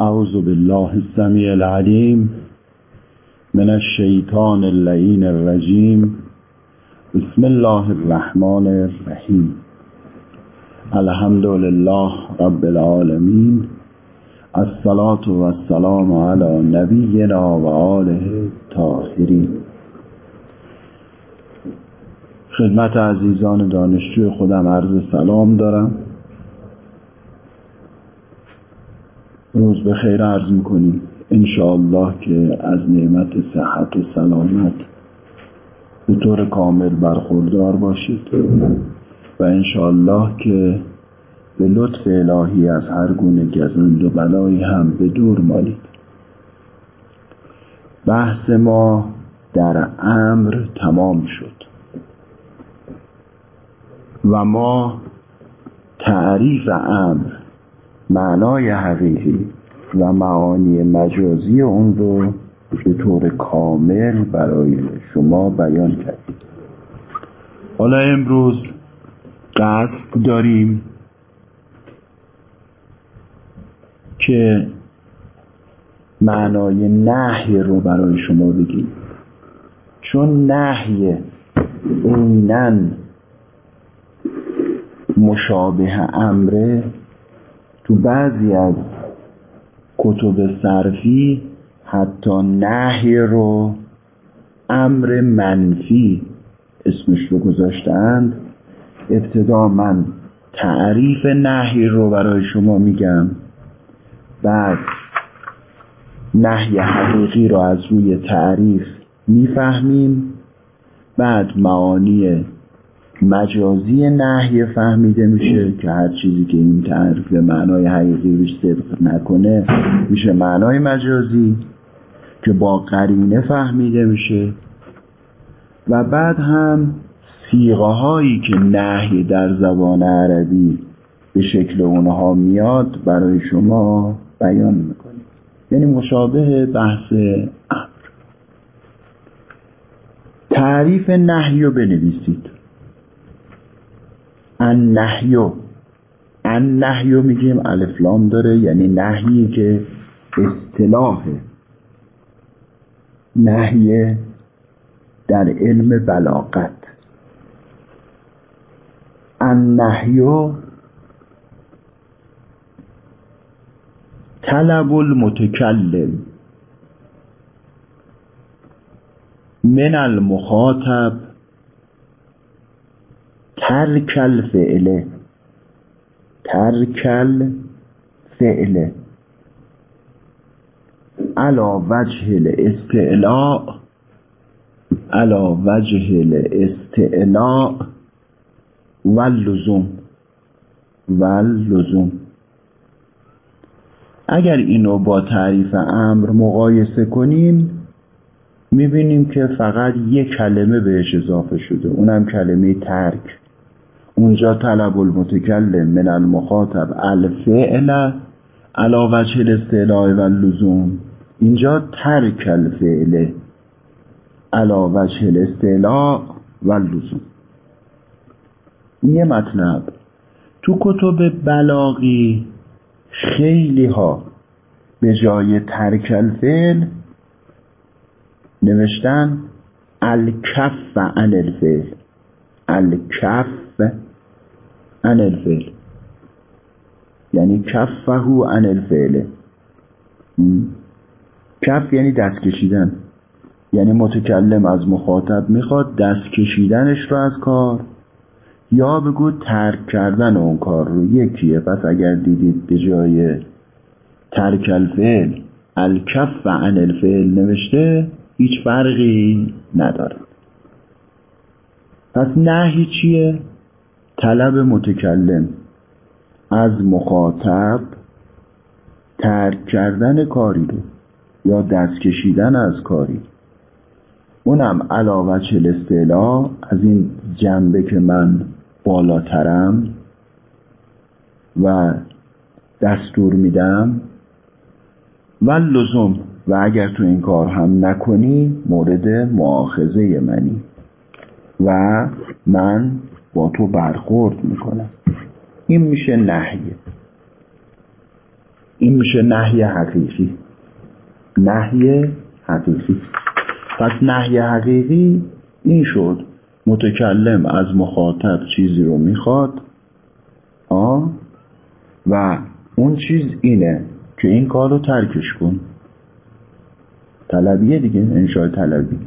أعوذ بالله السميع العليم من الشيطان اللعين الرجيم. بسم الله الرحمن الرحيم. الحمد لله رب العالمين. الصلاة والسلام على نبينا وآله الطاهرين. خدمت عزیزان دانشجوی خودم عرض سلام دارم. روز به خیر عرض می‌کنیم. انشاءالله که از نعمت صحت و سلامت به طور کامل برخوردار باشید. و انشاءالله که به لطف الهی از هر گونه گزند و بلایی هم به دور مالید. بحث ما در امر تمام شد. و ما تعریف امر معنای حقیقی و معانی مجازی اون رو به طور کامل برای شما بیان کردیم. حالا امروز قصد داریم که معنای نحی رو برای شما بگیم. چون نحی اینن مشابه امره تو بعضی از کتب صرفی حتی نهی رو امر منفی اسمش رو گذاشتند. ابتدا من تعریف نهی رو برای شما میگم. بعد نهی حقیقی رو از روی تعریف می‌فهمیم. بعد معانی مجازی نحیه فهمیده میشه که هر چیزی که این تعریف به معنای حقیقی روش صدق نکنه میشه معنای مجازی که با قرینه فهمیده میشه. و بعد هم سیغه هایی که نحی در زبان عربی به شکل اونها میاد برای شما بیان می‌کنیم یعنی مشابه بحث امر. تعریف نحی رو بنویسید. ان نحیو ان نحیو میگیم الفلام داره یعنی نحیی که اصطلاح نحیه در علم بلاغت. ان نحیو طلب المتکلم من المخاطب ترکل فعله. ترکل فعله. علا وجه الاستعلاء. علا وجه الاستعلاء. واللزوم. واللزوم. اگر اینو با تعریف امر مقایسه کنیم می‌بینیم که فقط یک کلمه بهش اضافه شده. اونم کلمه ترک. اونجا طلب المتکلم من المخاطب الفعل علا وجه الاستعلاء و اللزوم. اینجا ترک الفعل علا وجه الاستعلاء و اللزوم. یه مطلب. تو کتب بلاغی خیلی ها به جای ترک الفعل نوشتن الکف عن الفعل. الکف عن الفعل. یعنی کفهو عن الفعل. کف یعنی دست کشیدن. یعنی متکلم از مخاطب می‌خواد دست کشیدنش رو از کار. یا بگو ترک کردن اون کار رو یکیه. پس اگر دیدید به جای ترک الفعل الکف عن الفعل نوشته هیچ فرقی نداره. پس نهی چیه؟ طلب متکلم از مخاطب ترک کردن کاری رو یا دست کشیدن از کاری. اونم علاوه چل استعلا از این جنبه که من بالاترم و دستور میدم. و لزوم و اگر تو این کار هم نکنی مورد معاخذه منی. و من با تو برخورد می‌کنم. این میشه نهیه این میشه نهی حقیقی. نهی حقیقی. پس نهی حقیقی این شد. متکلم از مخاطب چیزی رو می‌خواد. آه و اون چیز اینه که این کار رو ترکش کن. طلبیه دیگه انشای طلبی.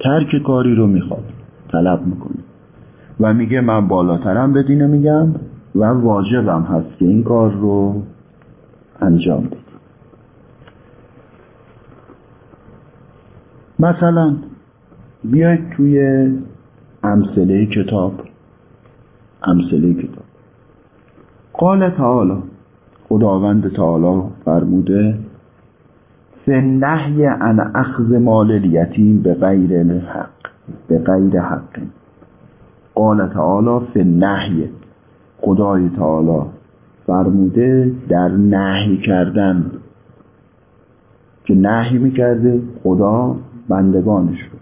ترک کاری رو می‌خواد. طلب می‌کنه. و میگه من بالاترم به دینه میگم و واجبم هست که این کار رو انجام بدی. مثلا بیاید توی امثله کتاب امثله کتاب. قال تعالی خداوند تعالی فرموده فنهی عن اخذ مال الیتیم به غیر الحق به غیر حق قال تعالی فنهی خدای تعالی فرموده در نهی کردن. که نهی می‌کرده خدا بندگانش رو.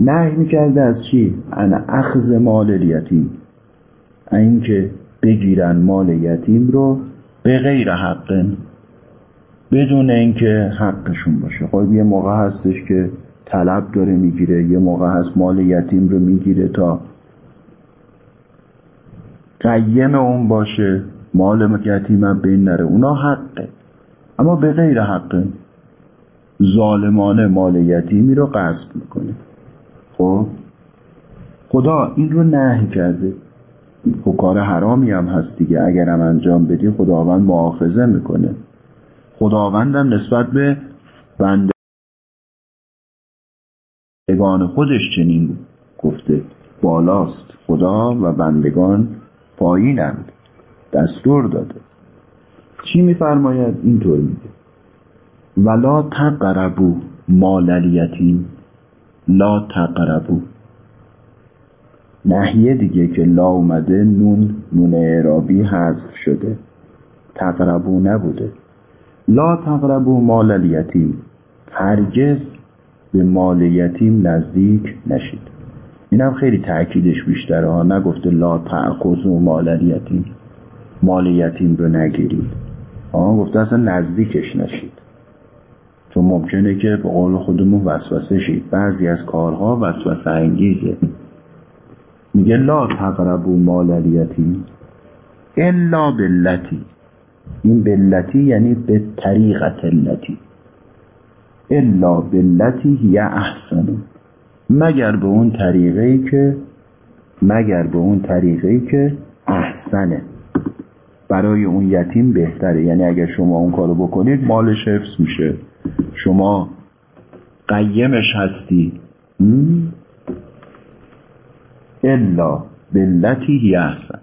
نهی می‌کرده از چی؟ ان اخذ مال الیتیم. اینکه بگیرن مال یتیم رو به غیر حق. بدون اینکه حقشون باشه. خب یه موقع هستش که طلب داره می‌گیره یه موقع هست مال یتیم رو می‌گیره تا قیم اون باشه مال یتیم بین نره. اونا حقه. اما به غیر حقه. ظالمانه مال یتیمی رو غصب می‌کنه. خب؟ خدا این رو نهی کرده. خب کار حرامی هم هست دیگه. اگرم انجام بدی خداوند معاخذه می‌کنه. خداوندم نسبت به بندگان خودش چنین گفته. بالاست. خدا و بندگان پایینند. دستور داده. چی میفرماید؟ اینطور میگه. ولا تقربو مال الیتیم لا تقربو نحیه دیگه که لا اومده نون نون اعرابی حذف شده. تقربو نبوده. لا تقربو مال الیتیم هرگز به مال یتیم نزدیک نشید. اینم خیلی تأکیدش بیشتره. ها نگفته لا مال الیتیم مال یتیم رو نگیرید. آه گفته اصلا نزدیکش نشید. چون ممکنه که به قول خودمون وسوسه شید. بعضی از کارها وسوسه انگیزه. میگه لا تقربو مال الیتیم الا بلتی این بلتی یعنی به طریقت اللتی. الا بلتی هی احسن. مگر به اون طریقه که مگر به اون طریقه که احسنه. برای اون یتیم بهتره. یعنی اگر شما اون کارو بکنید مالش حفظ میشه. شما قیمش هستی. الا بلتی هی احسن.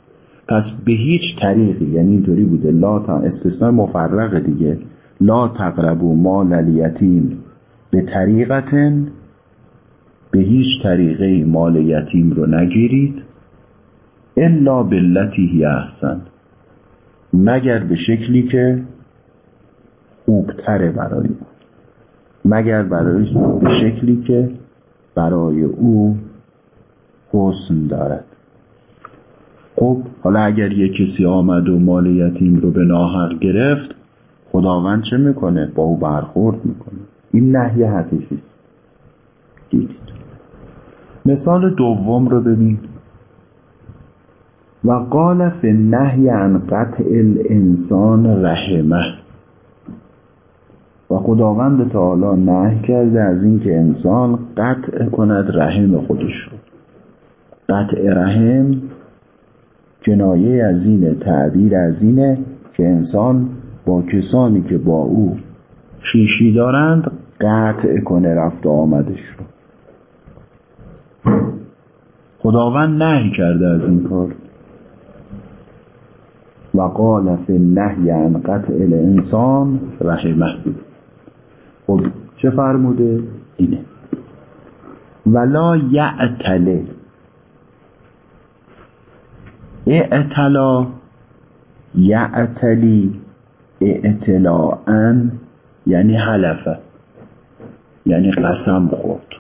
پس به هیچ طریقی یعنی اینطوری بوده لا تا استثناء مفرق دیگه. لا تقربو مال الیتیم. به طریقتن به هیچ طریقه مال یتیم رو نگیرید. الا بلتی احسن. مگر به شکلی که خوبتره برای او مگر برای به شکلی که برای او حسن دارد. خب حالا اگر یه کسی آمد و مال یتیم رو به ناحق گرفت خداوند چه می‌کنه؟ با او برخورد می‌کنه. این نهی حقیقی است. دیدید. مثال دوم رو ببین. و قال فی النهی عن قطع الانسان رحمه. و خداوند تعالی نهی کرده از اینکه انسان قطع کند رحم خودش رو. قطع رحم کنایه از اینه تعبیر از اینه که انسان با کسانی که با او خیشی دارند قطع کنه رفت آمدش رو. خداوند نهی کرده از این کار. و قال فی النهی عن قطع الانسان. رحمه خب چه فرموده؟ اینه. ولا یعتله اعتلا یعتلی اعتلاعا یعنی حلفه. یعنی قسم خورد.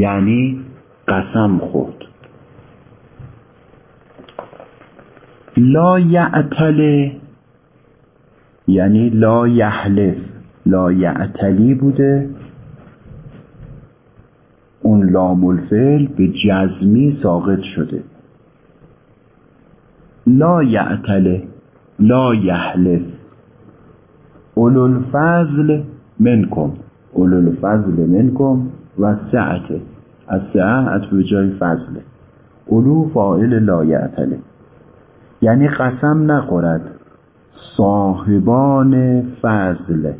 یعنی قسم خورد. لا یعتل یعنی لا یحلف لا یعتلی بوده. اون لام الفعل به جزمی ساقط شده. لا یعتله لا یحلف. اولو الفضل منکم. اولو الفضل منکم و سعته. از سعه به جای فضله اولو فاعل لا یعتله یعنی قسم نخورد. صاحبان فضل.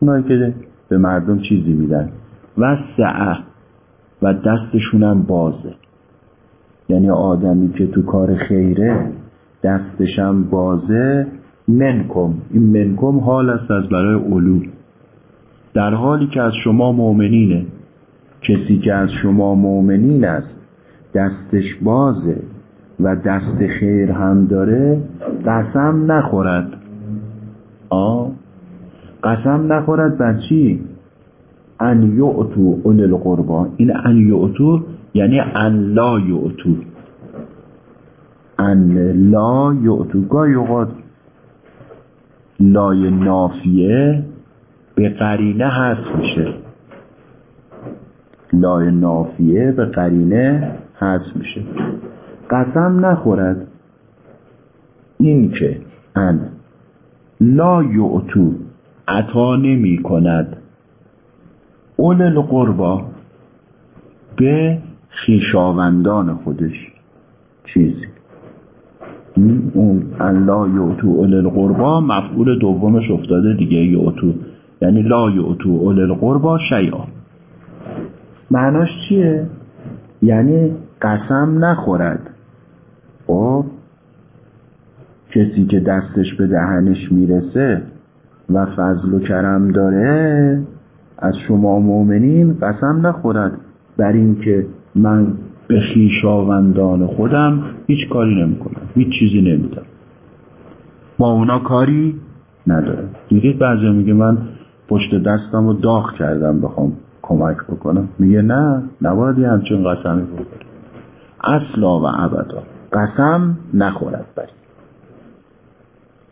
اونایی که به مردم چیزی میدن. و سعه. و دستشونم بازه. یعنی آدمی که تو کار خیره دستشم بازه. منکم. این منکم حال است از برای علو. در حالی که از شما مؤمنینه. کسی که از شما مؤمنین است دستش بازه و دست خیر هم داره قسم نخورد. آ؟ قسم نخورد بر چی؟ ان یعتو اول القربا. این ان یعتو یعنی ان لا یعتو ان لا یعتو گاهی اوقات لای نافیه به قرینه هست میشه. لای نافیه به قرینه هست میشه. قسم نخورد. این که ان لا یعتو عطا نمی کند. اول القربا به خیشاوندان خودش. چیزی اون لا یعتو اول القربا مفعول دومش افتاده دیگه یعتو. یعنی لا یعتو اول القربا شیعا معناش چیه؟ یعنی قسم نخورد. خب؟ کسی که دستش به دهنش می‌رسه و فضل و کرم داره از شما مؤمنین قسم نخورد. بر اینکه من به خیشاوندان خودم هیچ کاری نمی‌کنم هیچ چیزی نمیدم با اونا کاری نداره دیدید بعضی میگه من پشت دستم رو داغ کردم بخوام کمک بکنم میگه نه نباید یه همچین قسمی بکنم اصلا و ابدا قسم نخورد بری.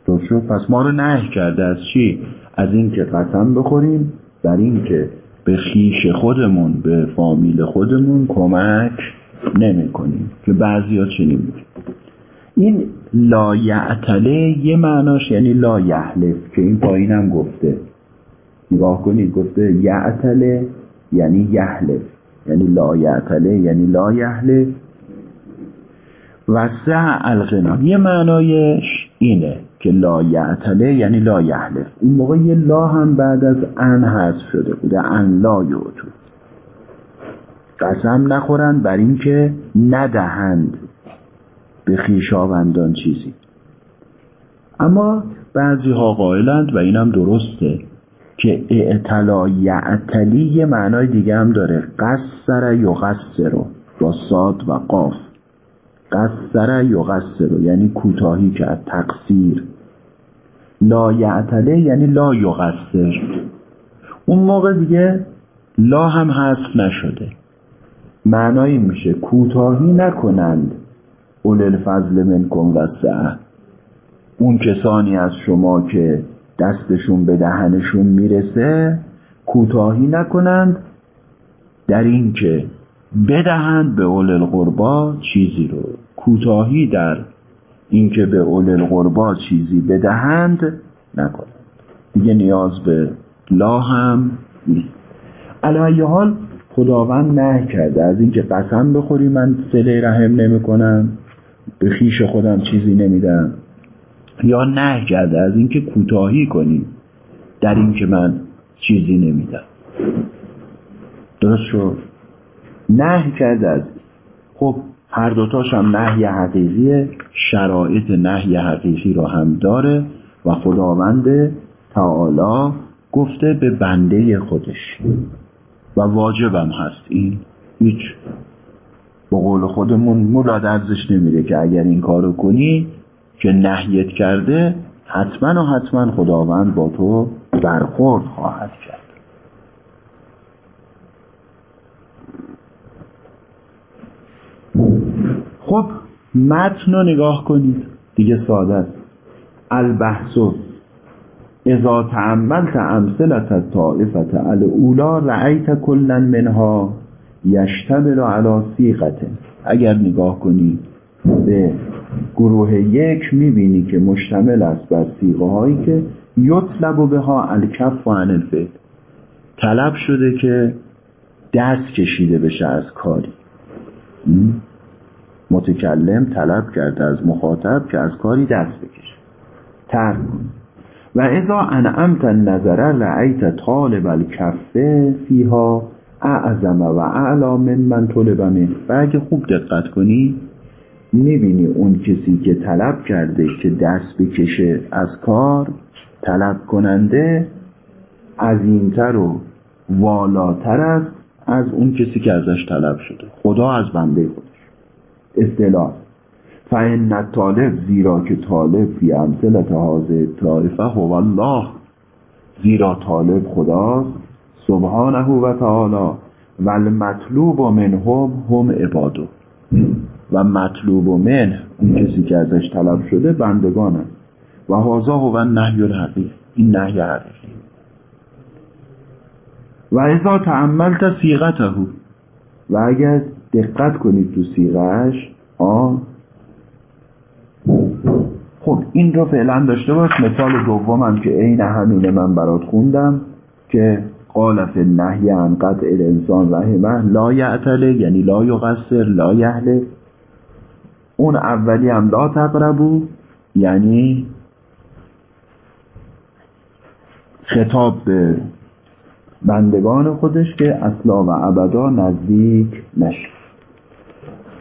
درست پس ما رو نه کرده از چی؟ از اینکه قسم بخوریم بر اینکه به خیش خودمون به فامیل خودمون کمک نمی کنیم که بعضی ها چنین میگه این لا یعتله یه معناش یعنی لا یحلف که این پایینم گفته. نگاه کنید گفته یعتله یعنی یحلف یعنی لا یعتله یعنی لا یحلف وسع الغنا. یه معنایش اینه که لا یعتله یعنی لا یحلف اون موقع یه لا هم بعد از ان حذف شده بوده. ان لا یعتو. قسم نخورند بر اینکه ندهند به خیشاوندان چیزی. اما بعضی ها قائلند و اینم درسته. که اعتلا یعتلی یه معنای دیگه هم داره. قصر یا قصر با صاد و قاف. قصر یا قصر یعنی کوتاهی کرد تقصیر. لا یعتله یعنی لا یقصر اون موقع دیگه لا هم حذف نشده. معنایی میشه کوتاهی نکنند. اول الفضل منکم و سعه اون کسانی از شما که دستشون به دهنشون می‌رسه کوتاهی نکنند در این که بدهند به اول القربا چیزی رو. کوتاهی در اینکه به اول القربا چیزی بدهند نکنند. دیگه نیاز به لا هم نیست. علیه حال خداوند نه کرده. از اینکه قسم بخوری من سله رحم نمی‌کنم به خیش خودم چیزی نمیدم. یا نه کرده. از اینکه کوتاهی کنی در اینکه من چیزی نمیدم. درست شد؟ نه کرده از خب هر دوتاش هم نهی حقیقیه. شرایط نهی حقیقی رو هم داره و خداوند تعالی گفته به بنده خودش. و واجبم هست این. هیچ. با قول خودمون مولا درزش نمیره که اگر این کارو کنی که نهیت کرده حتما و حتما خداوند با تو برخورد خواهد کرد. خب متن رو نگاه کنید. دیگه ساده است. البحثو اذا تعملت امثلت الطائفت الاولا رأیت کلا منها یشتمل علی سیغته اگر نگاه کنی به گروه یک می‌بینی که مشتمل است بر سیغه هایی که یطلب به ها الکف و الفعل. طلب شده که دست کشیده بشه از کاری. متکلم طلب کرده از مخاطب که از کاری دست بکشه. ترک و ازا انعمت نظره رعیت طالب الکفه فیها اعظم و اعلا من من و اگه خوب دقت کنی می‌بینی اون کسی که طلب کرده که دست بکشه از کار طلب کننده عظیمتر و والاتر است از اون کسی که ازش طلب شده. خدا از بنده خودش. اصطلاح. فان طالب زیرا که طالب فی امثلت حاضر طایفه هو الله. زیرا طالب خداست سبحانه و تعالی. و المطلوب منهم هم عبادو. و مطلوب من اون کسی که ازش طلب شده بندگانم و هازا هو نهی الحقیق. این نهی حقیقی. و ازا تعملت سیغته و اگر دقت کنید تو سیغش آ خب این رو فعلا داشته باش. مثال دومم که عین همینه من برات خوندم که قال فی النهی عن قطع الانسان رحمه لا یعتله یعنی لا یقصر لا یهله اون اولی هم لا تقربو یعنی خطاب به بندگان خودش که اصلا و ابدا نزدیک نشه.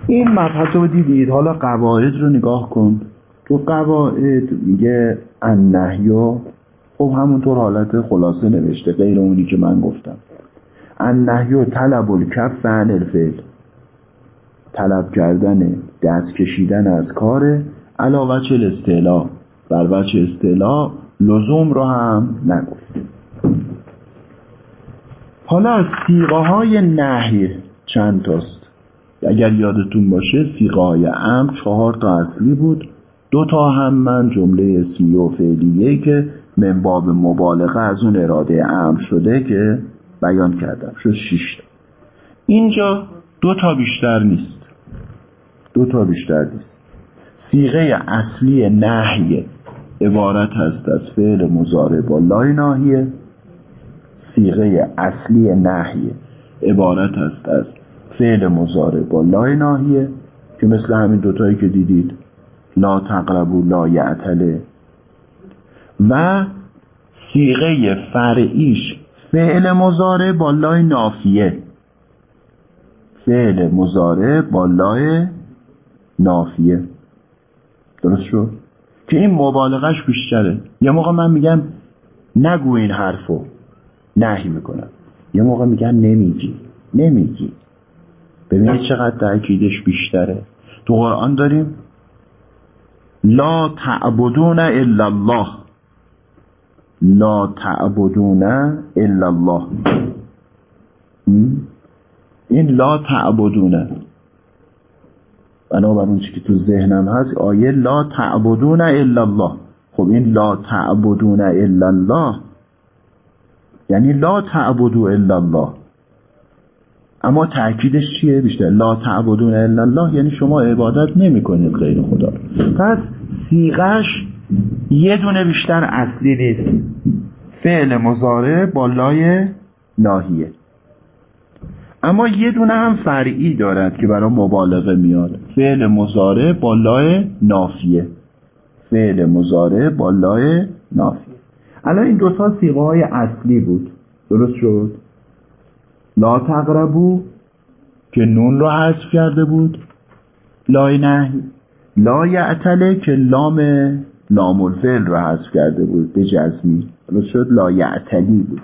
این مبحث رو دیدید. حالا قواعد رو نگاه کن. تو قواعد میگه النهیو خب همونطور حالت خلاصه نوشته غیر اونی که من گفتم. النهیو طلب الکف عن الفعل. طلب کردن دست کشیدن از کار علاوه چه استعلا بر وجه استعلا لزوم رو هم نگفت. حالا از سیغه های نهی چند تاست؟ اگر یادتون باشه سیغه های ام چهار تا اصلی بود. دو تا هم من جمله اسمی و فعلیه که من باب مبالغه از اون اراده ام شده که بیان کردم. شد شش تا. اینجا دو تا بیشتر نیست. دو تا بیشتر نیست. سیغه اصلی نهی عبارت هست از فعل مزاره با لای ناهیه سیغه اصلی نهی عبارت است از فعل مزاره با لای ناهیه که مثل همین دوتایی که دیدید لا تقربو لا یعتله. و سیغه فرعیش فعل مزاره با لای نافیه. فعل مزاره با لای نافیه. درست شد؟ که این مبالغش بیشتره. یه موقع من میگم نگو این حرفو. نهی می‌کنم. یه موقع میگم نمیگی. نمیگی. ببینید چقدر تأکیدش بیشتره. تو قرآن داریم لا تعبدون الا الله. لا تعبدون الا الله. این لا تعبدونه بنابر اون که تو ذهنم هست آیه لا تعبدون الا الله. خب این لا تعبدون الا الله. یعنی لا تعبدو الا الله. اما تأکیدش چیه؟ بیشتر لا تعبدون الا الله یعنی شما عبادت نمی کنید غیر خدا. پس سیغش یه دونه بیشتر اصلی نیست. فعل مزاره با لای ناهیه. اما یه دونه هم فرعی دارد که برای مبالغه میاد فعل مزاره با لای نافیه. فعل مزاره با لای نافیه. الان این دوتا سیغه های اصلی بود. درست شد؟ لا تقربو که نون رو حذف کرده بود. لای نه لا یعتله که لام لام الفعل رو حذف کرده بود. به جزمی. درست شد؟ لا یعتلی بود.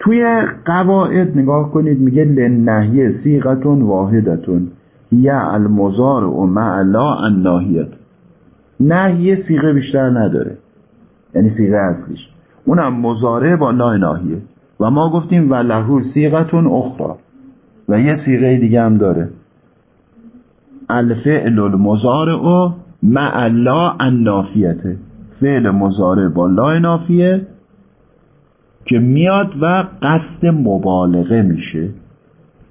توی قواعد نگاه کنید میگه لنهیه سیغتون واحدتون. یا المزار و مع لا الناهیت. نهیه سیغه بیشتر نداره. یعنی سیغه اصلیش. اونم مزاره با لا ناهیه. و ما گفتیم و لهو سیغتون اخرى و یه سیغه دیگه هم داره. الفعل المزارع مع لا النافیته. فعل مزاره با لا نافیه. که میاد و قصد مبالغه میشه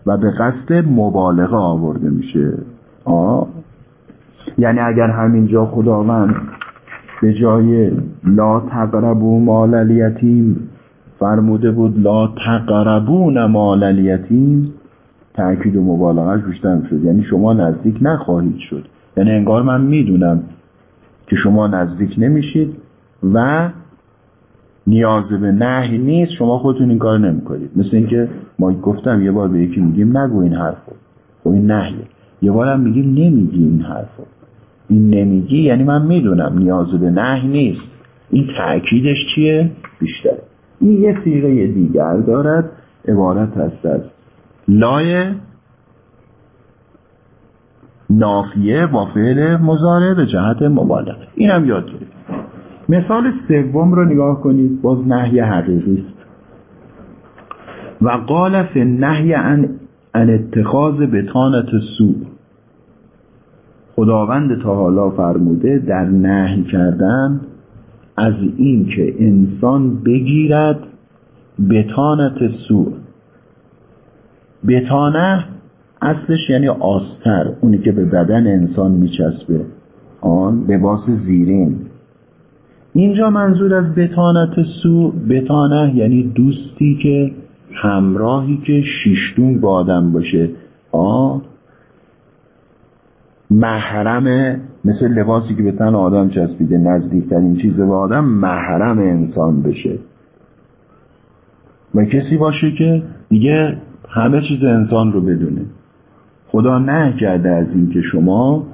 و به قصد مبالغه آورده میشه. آه. یعنی اگر همینجا خداوند به جای لا تقربو مال الیتیم فرموده بود لا تقربون مال الیتیم تأکید و مبالغهش بیشتر شد یعنی شما نزدیک نخواهید شد. یعنی انگار من می‌دونم که شما نزدیک نمیشید و نیاز به نهی نیست شما خودتون این کار نمی‌کنید. مثل اینکه ما گفتم یه بار به یکی میگیم نگو این حرفو. خب این نهیه. یه بارم میگیم نمیگی این حرفو. این نمیگی یعنی من می‌دونم نیاز به نهی نیست. این تأکیدش چیه؟ بیشتر. این یه سیغه دیگر دارد عبارت هست از لای نافیه با فعل مزاره به جهت مبالغه. اینم یاد گرفت. مثال سوم رو نگاه کنید باز نهی حقیقی است. و قال فی نهی ان اتخاذ بتانت سوء. خداوند تا حالا فرموده در نهی کردن از این که انسان بگیرد بتانت سوء. بتانه اصلش یعنی آستر اونی که به بدن انسان میچسبه. آن لباس زیرین. اینجا منظور از بتانت سو بتانه یعنی دوستی که همراهی که شیشتون با آدم باشه. آ؟ محرم مثل لباسی که به تن آدم چسبیده نزدیکترین چیز به آدم محرم انسان بشه. و کسی باشه که دیگه همه چیز انسان رو بدونه. خدا نه کرده از اینکه شما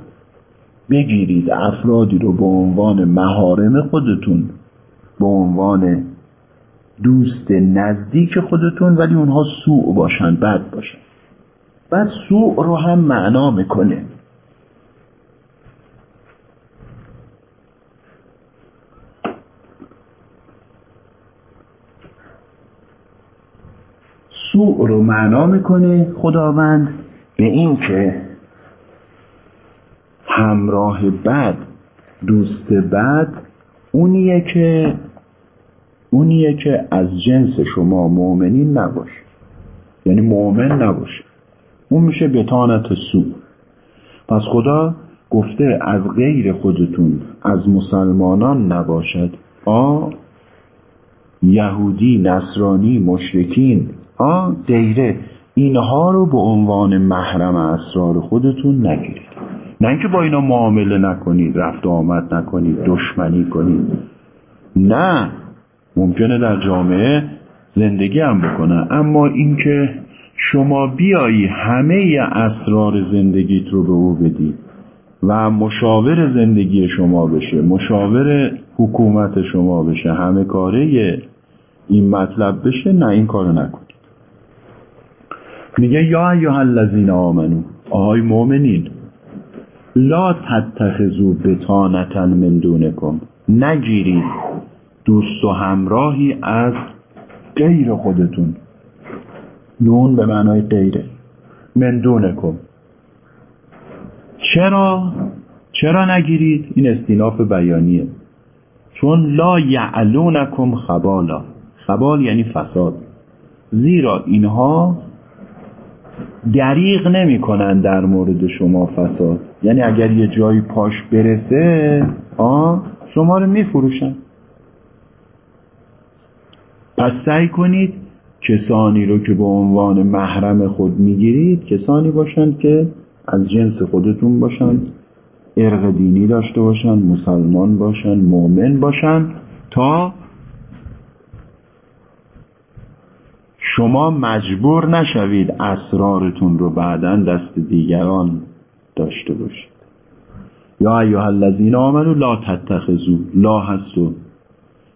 بگیرید افرادی رو به عنوان مهارم خودتون به عنوان دوست نزدیک خودتون ولی اونها سوء باشن بد باشن. بعد سوء رو هم معنا می‌کنه. سوء رو معنا می‌کنه خداوند به این که همراه بد دوست بد اونیه که اونیه که از جنس شما مؤمنین نباشه. یعنی مؤمن نباشه. اون میشه بتانت سو. پس خدا گفته از غیر خودتون از مسلمانان نباشد. آ یهودی نصرانی مشرکین آ غیره اینها رو به عنوان محرم اسرار خودتون نگیرید. نه اینکه با اینا معامله نکنید رفت و آمد نکنید دشمنی کنید. نه ممکنه در جامعه زندگی هم بکنه اما اینکه شما بیایی همه اسرار زندگیت رو به او بدی و مشاور زندگی شما بشه مشاور حکومت شما بشه همه کاره این مطلب بشه نه این کارو نکنید. میگه یا ایها الذین آمنو آهای مؤمنین لا تتخذو بتانتا من دونکم. نگیرید دوست و همراهی از غیر خودتون. دون به معنای غیره. من دونکم. چرا؟ چرا نگیرید؟ این استیناف بیانیه. چون لا یعلونکم خبالا. خبال یعنی فساد. زیرا اینها دریغ نمی کنن در مورد شما فساد. یعنی اگر یه جایی پاش برسه آ شما رو میفروشن. پس سعی کنید کسانی رو که به عنوان محرم خود می‌گیرید کسانی باشند که از جنس خودتون باشن ارق دینی داشته باشن مسلمان باشن مؤمن باشن تا شما مجبور نشوید اسرارتون رو بعدا دست دیگران داشته باشید. یا ایها الذین آمنو لا تتخذو لا هستو.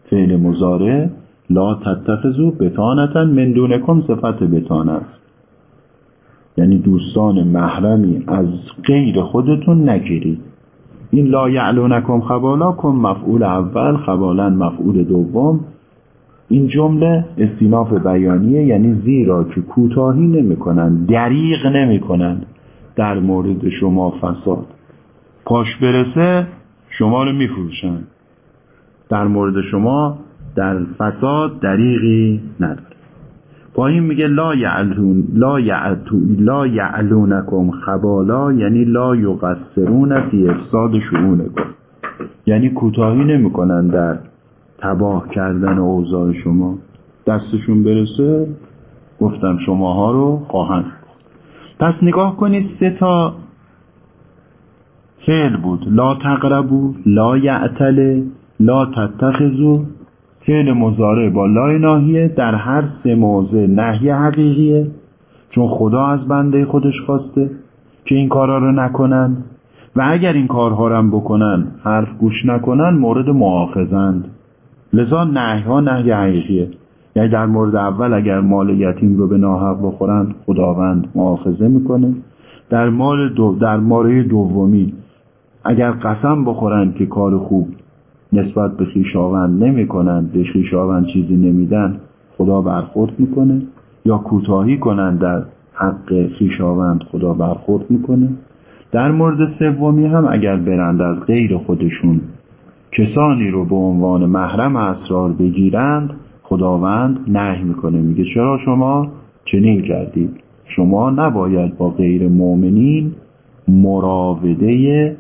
فعل مزاره لا تتخذو بتانتا من دونکم صفت بتان است. یعنی دوستان محرمی از غیر خودتون نگیرید. این لا یعلونکم خبالا کن مفعول اول خبالا مفعول دوم این جمله استیناف بیانیه یعنی زیرا که کوتاهی نمی‌کنند دریغ نمی‌کنند در مورد شما فساد. پاش برسه شما رو میفروشن. در مورد شما در فساد دریغی نداره. پایین میگه لا یعلون لا یعتو لا یعلونکم خبالا یعنی لا یقصرون فی افساد شؤونکم. یعنی کوتاهی نمی‌کنن در تباه کردن اوضاع شما دستشون برسه گفتم شماها رو خواهند پس نگاه کنید سه تا فعل بود. لا تقربو لا یعتله لا تتخذو فعل مزاره با لای ناهیه در هر سه موضع نهی حقیقیه چون خدا از بنده خودش خواسته که این کارها رو نکنن. و اگر این کارها رو بکنن حرف گوش نکنن مورد معاخذند لذا نهی ها نهی حقیقیه. یعنی در مورد اول اگر مال یتیم رو به ناحق بخورن خداوند معاخذه می‌کنه. در مال دو در ماره دومی اگر قسم بخورن که کار خوب نسبت به خیشاوند نمی‌کنن به خیشاوند چیزی نمیدن خدا برخورد می‌کنه. یا کوتاهی کنن در حق خیشاوند خدا برخورد می‌کنه. در مورد سومی هم اگر برند از غیر خودشون کسانی رو به عنوان محرم اسرار بگیرند خداوند نهی می‌کنه. میگه چرا شما چنین کردید؟ شما نباید با غیر مؤمنین مراوده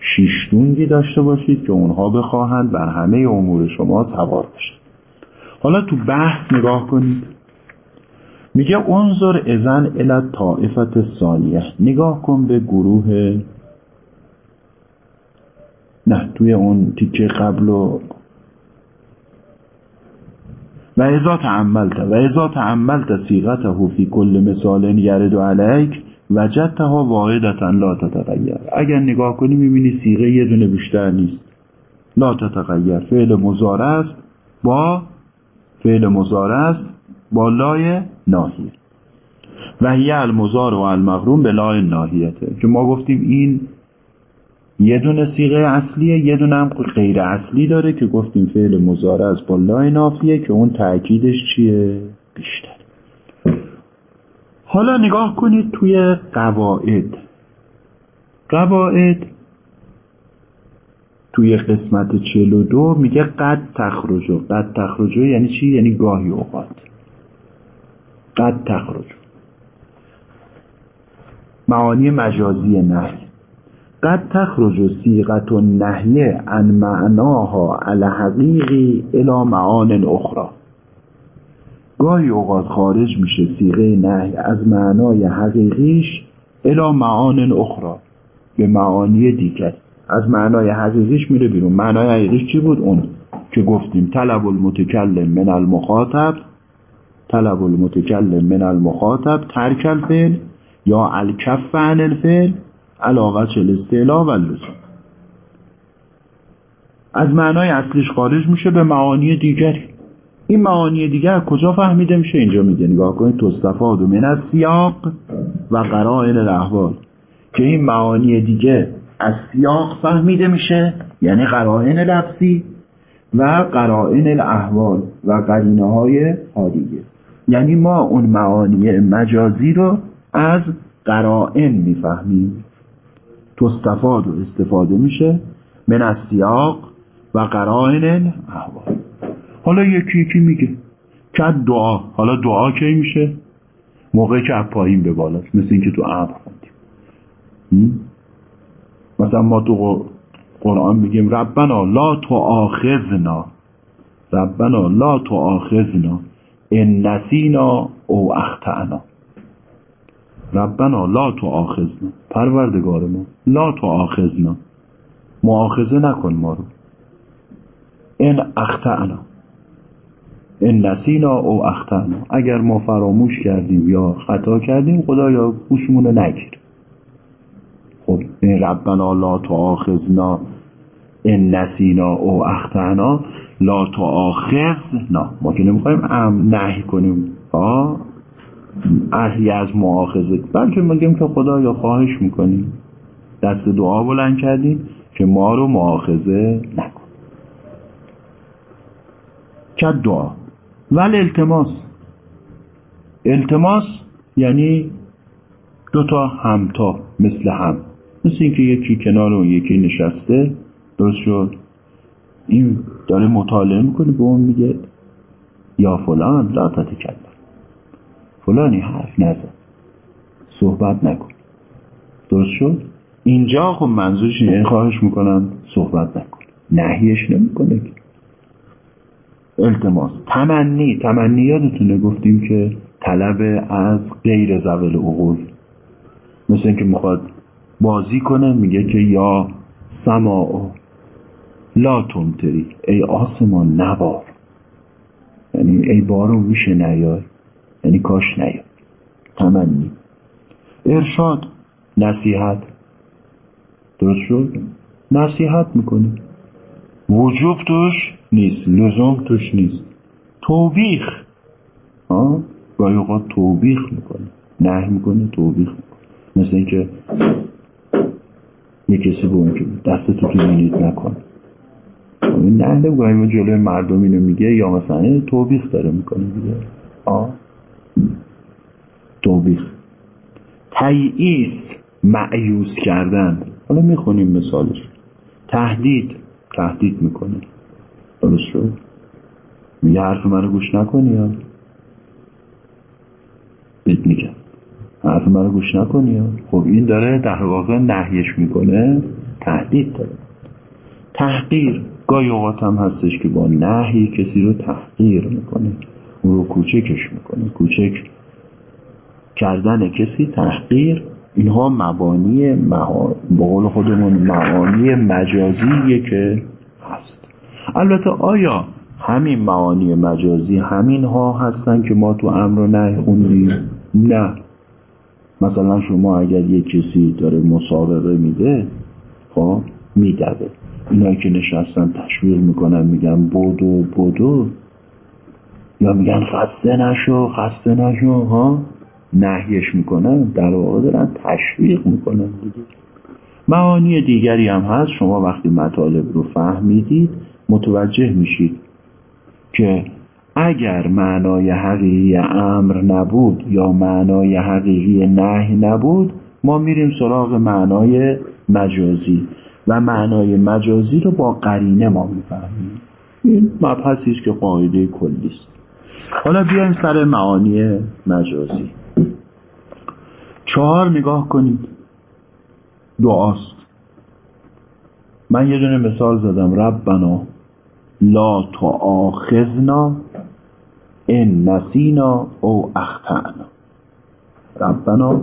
شیشتونگی داشته باشید که اونها بخواهند بر همه امور شما سوار بشن. حالا تو بحث نگاه کنید. میگه انظر ازن الت طائفت ثانیه نگاه کن به گروه نه توی اون تیکه قبل و و ازا تعملت و ازا تعملت سیغته فی کل مثال یرد علیک وجدتها واحدتا لا تتغیر. اگر نگاه کنی می‌بینی سیغه یه دونه بیشتر نیست. لا تتغیر فعل مزاره است با فعل مزاره است با لای ناهیه و هی المزار و المغروم به لای ناهیته که ما گفتیم این یه دونه سیغه اصلیه یه دونه هم غیر اصلی داره که گفتیم فعل مزاره است با لای نافیه که اون تأکیدش چیه؟ بیشتر. حالا نگاه کنید توی قواعد. قواعد توی قسمت 42 میگه قد تخرجو. قد تخرجو یعنی چی؟ یعنی گاهی اوقات. قد تخرجو. معانی مجازی نهی قد تخرج سیغت و نهیه ان معناها الحقیقی الى معان اخرى. گاهی اوقات خارج میشه سیغه نهی از معنای حقیقیش الا معان اخرى. به معانی دیگر. از معنای حقیقیش میره بیرون. معنای حقیقیش چی بود؟ اون که گفتیم طلب المتکلم من المخاطب طلب المتکلم من المخاطب ترک الفعل یا الکف عن الفعل علاوه چل استعلا و لزوم. از معنای اصلیش خارج میشه به معانی دیگری. این معانی دیگر کجا فهمیده میشه؟ اینجا میگه نگاه کنید تستفاد و من از سیاق و قرائن الاحوال. که این معانی دیگه از سیاق فهمیده میشه یعنی قرائن لفظی و قرائن الاحوال و قرینه های حالیه. یعنی ما اون معانی مجازی رو از قرائن می‌فهمیم. تستفاد و استفاده میشه من از سیاق و قرائن الاحوال حالا یکی یکی میگه کد دعا. حالا دعا کی میشه؟ موقعی که پایین به بالاست مثل اینکه تو ابر خوندیم. مثلا ما تو قرآن میگیم ربنا لا تو آخذنا ربنا لا تو آخذنا ان نسینا او اختعنا ربنا لا تو آخذنا. پروردگار ما لا تو آخذنا. معاخذه نکن ما رو. ان اختعنا ان نسینا او اختنا اگر ما فراموش کردیم یا خطا کردیم خدایا گوشمون نگیر. خب این ربنا لا آخذنا. ان نسینا او اختنا لا آخذنا. ما که نمی‌خوایم نهی کنیم. آه اهلی از معاخذه بلکه میگیم که خدایا خواهش می‌کنیم دست دعا بلند کردیم که ما رو معاخذه نکن. که دعا. ول التماس. التماس یعنی دوتا همتا مثل هم. مثل اینکه یکی کنار اون یکی نشسته. درست شد؟ این داره مطالعه می‌کنه به اون میگه یا فلان لا تتکلم. فلانی حرف نزن. صحبت نکن. درست شد؟ اینجا خب منظورش اینه. خواهش می‌کنم صحبت نکن. نهیش نمی‌کنه التماس. تمنی. تمنی یادتونه گفتیم که طلب از غیر زول عقول. مثل اینکه می‌خواد بازی کنه میگه که یا سما لا تمتری. ای آسمان نبار. یعنی ای بارون میشه نیای یعنی کاش نیای تمنی. ارشاد. نصیحت. درست شد؟ نصیحت می‌کنه وجوب توش نیست. لزوم توش نیست. توبیخ. ها گاهی اوقات توبیخ می‌کنه نه می‌کنه توبیخ می‌کنه مثل اینکه یه کسی به اون که دست تو تو نکن این نه گاهی ما جلوی مردم اینو میگه یا مثلا توبیخ داره می‌کنه دیگه. آه توبیخ تیعیس معیوس کردن. حالا می‌خونیم مثالش. تهدید. تهدید می‌کنه. درست شد؟ میگه حرف منو گوش نکنی یا؟ بهت میگم. حرف منو گوش نکنی یا؟ خب این داره در واقع نهیش می‌کنه تهدید داره. تحقیر. گاهی اوقات هم هستش که با نهی کسی رو تحقیر می‌کنه. اون رو کوچکش می‌کنه. کوچک کردن کسی تحقیر اینها مبانی مها... قول خودمون معانی مجازیه که هست. البته آیا همین معانی مجازی همین ها هستن که ما تو امر و نه خوندیم؟ نه. مثلا شما اگر یه کسی داره مسابقه میده خب میدوه اینایی که نشستن تشویق می‌کنن میگن بودو بودو یا میگن خسته نشو خسته نشو ها؟ نهیش می‌کنن در واقع دارن تشویق می‌کنن. دیگه معانی دیگری هم هست. شما وقتی مطالب رو فهمیدید متوجه میشید که اگر معنای حقیقی امر نبود یا معنای حقیقی نهی نبود ما میریم سراغ معنای مجازی. و معنای مجازی رو با قرینه ما می‌فهمیم. این مبحثی است که قاعده کلی است حالا بیایم سر معانی مجازی. چهار نگاه کنید. دعاست. من یه دونه مثال زدم. ربنا لا تعاخذنا ان نسینا او اخطأنا. ربنا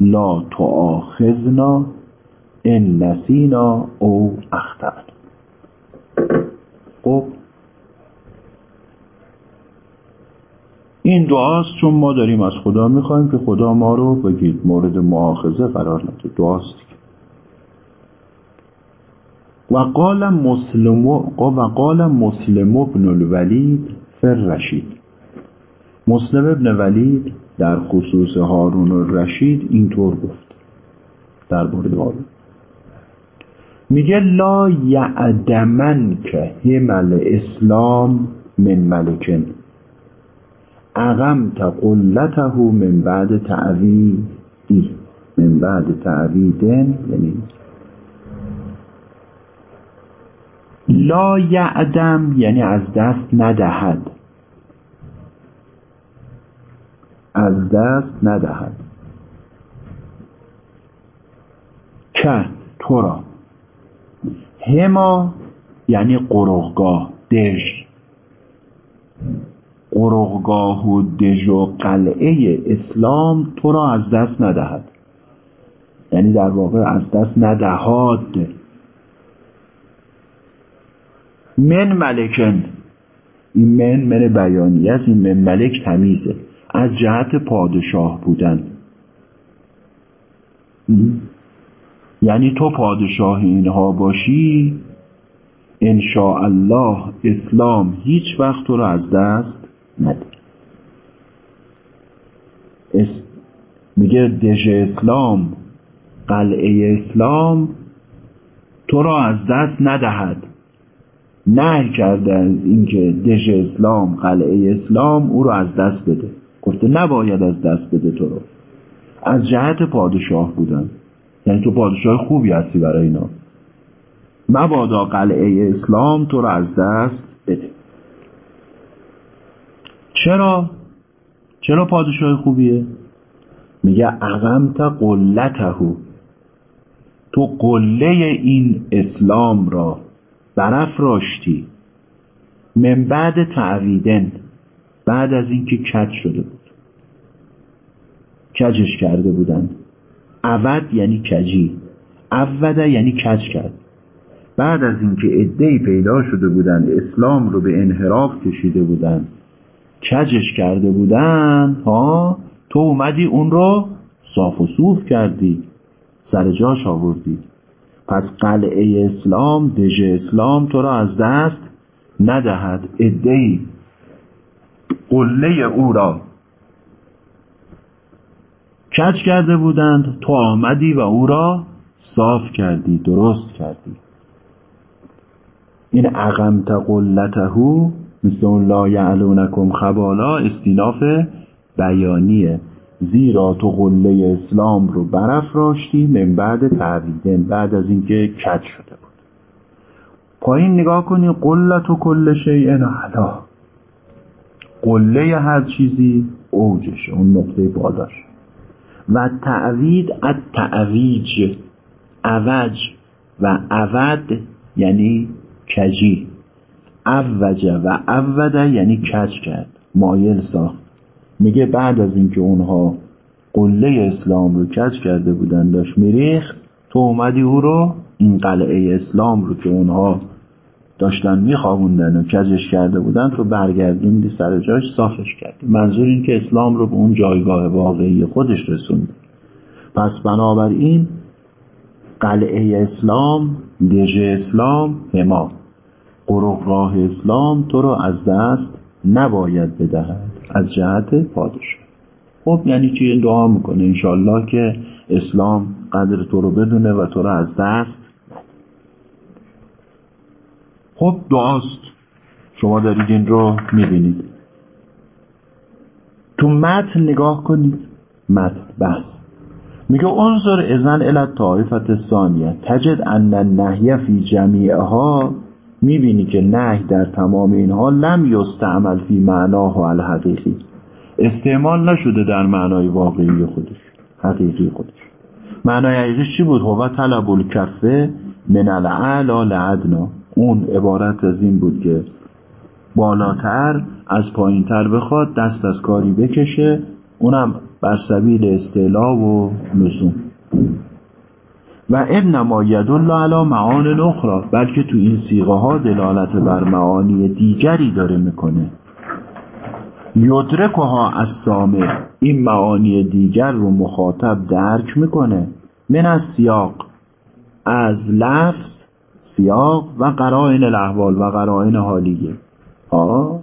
لا تعاخذنا ان نسینا او اخطأنا خب این دعاست چون ما داریم از خدا می‌خوایم که خدا ما رو بگید. مورد معاخذه قرار نده. دعاست و قال مسلم و قال مسلم ابن الولید فر رشید مسلم ابن ولید در خصوص هارون الرشید اینطور گفت. در مورد هارون. میگه لا یعدمن که همل اسلام من ملکن. اغمت قلته من بعد تعویدی من بعد تعویدن یعنی لا یعدم یعنی از دست ندهد. از دست ندهد. که تو را. هما یعنی قرغگاه دژ قرغگاه و دژ و قلعه اسلام تو را از دست ندهد. یعنی در واقع از دست ندهاد. من ملکن. این من من بیانی است. این من ملک تمیزه. از جهت پادشاه بودن. یعنی تو پادشاه اینها باشی ان الله اسلام هیچ وقت تو را از دست نده اس... میگه دژ اسلام قلعه اسلام تو را از دست ندهد. نه کرده از اینکه دژ اسلام قلعه اسلام او رو از دست بده. گفته نباید از دست بده تو رو. از جهت پادشاه بودن. یعنی تو پادشاه خوبی هستی برای اینا. مبادا قلعه اسلام تو رو از دست بده. چرا؟ چرا پادشاه خوبیه؟ میگه اغمت قلتهو تو قله این اسلام را برافراشتی. من بعد تعویدن بعد از اینکه کج شده بود. کجش کرده بودن. عود یعنی کجی. عوده یعنی کج کرد. بعد از اینکه عدهای پیدا شده بودن اسلام رو به انحراف کشیده بودن. کجش کرده بودن ها؟ تو اومدی اون رو صاف و صوف کردی سر جاش آوردی. پس قلعه اسلام دژ اسلام تو را از دست ندهد. ادهی. قله او را. کج کرده بودند؟ تو آمدی و او را صاف کردی درست کردی. این اقمت قلتهو مثل اون لا یعلونکم خبالا استیناف بیانیه. زیرا تو قله اسلام رو برافراشتی من بعد تعویدن بعد از اینکه کج شده بود. پایین نگاه کنی قلت و کل شیء علا. قله هر چیزی اوجشه اون نقطه بالاش. و تعوید از تعویج عوج و عود یعنی کجی. عوجه و عوده یعنی کج کرد مایل ساخت. میگه بعد از اینکه اونها قله اسلام رو کج کرده بودن داشت میریخت تو اومدی او رو این قلعه اسلام رو که اونها داشتن میخوابوندن و کجش کرده بودن تو برگردوندی سر جاش صافش کردی منظور این که اسلام رو به اون جایگاه واقعی خودش رسوندی پس بنابراین قلعه اسلام دژ اسلام هما قرق راه اسلام تو رو از دست نباید بدهد. از جهت پادشاه. خب یعنی چی؟ دعا می‌کنه. انشالله که اسلام قدر تو رو بدونه و تو رو از دست خب دعاست. شما دارید این رو می‌بینید. تو متن نگاه کنید. متن بحث. میگه انظر ازن الت طایفت ثانیه تجد ان النهی فی جمیعها می‌بینی که نهی در تمام اینها لم یستعمل فی معناه و الحقیقی. استعمال نشده در معنای واقعی خودش حقیقی خودش. معنای حقیقیش چی بود؟ هو طلب الکفه من العلا لعدنا. اون عبارت از این بود که بالاتر از پایینتر بخواد دست از کاری بکشه اونم بر سبیل استعلا و لزوم. و انما یدل علی معان اخرى بلکه تو این سیغه ها دلالت بر معانی دیگری داره می‌کنه. یدرکها از سامع این معانی دیگر رو مخاطب درک می‌کنه. من از سیاق از لفظ سیاق و قرائن الاحوال و قرائن حالیه. ها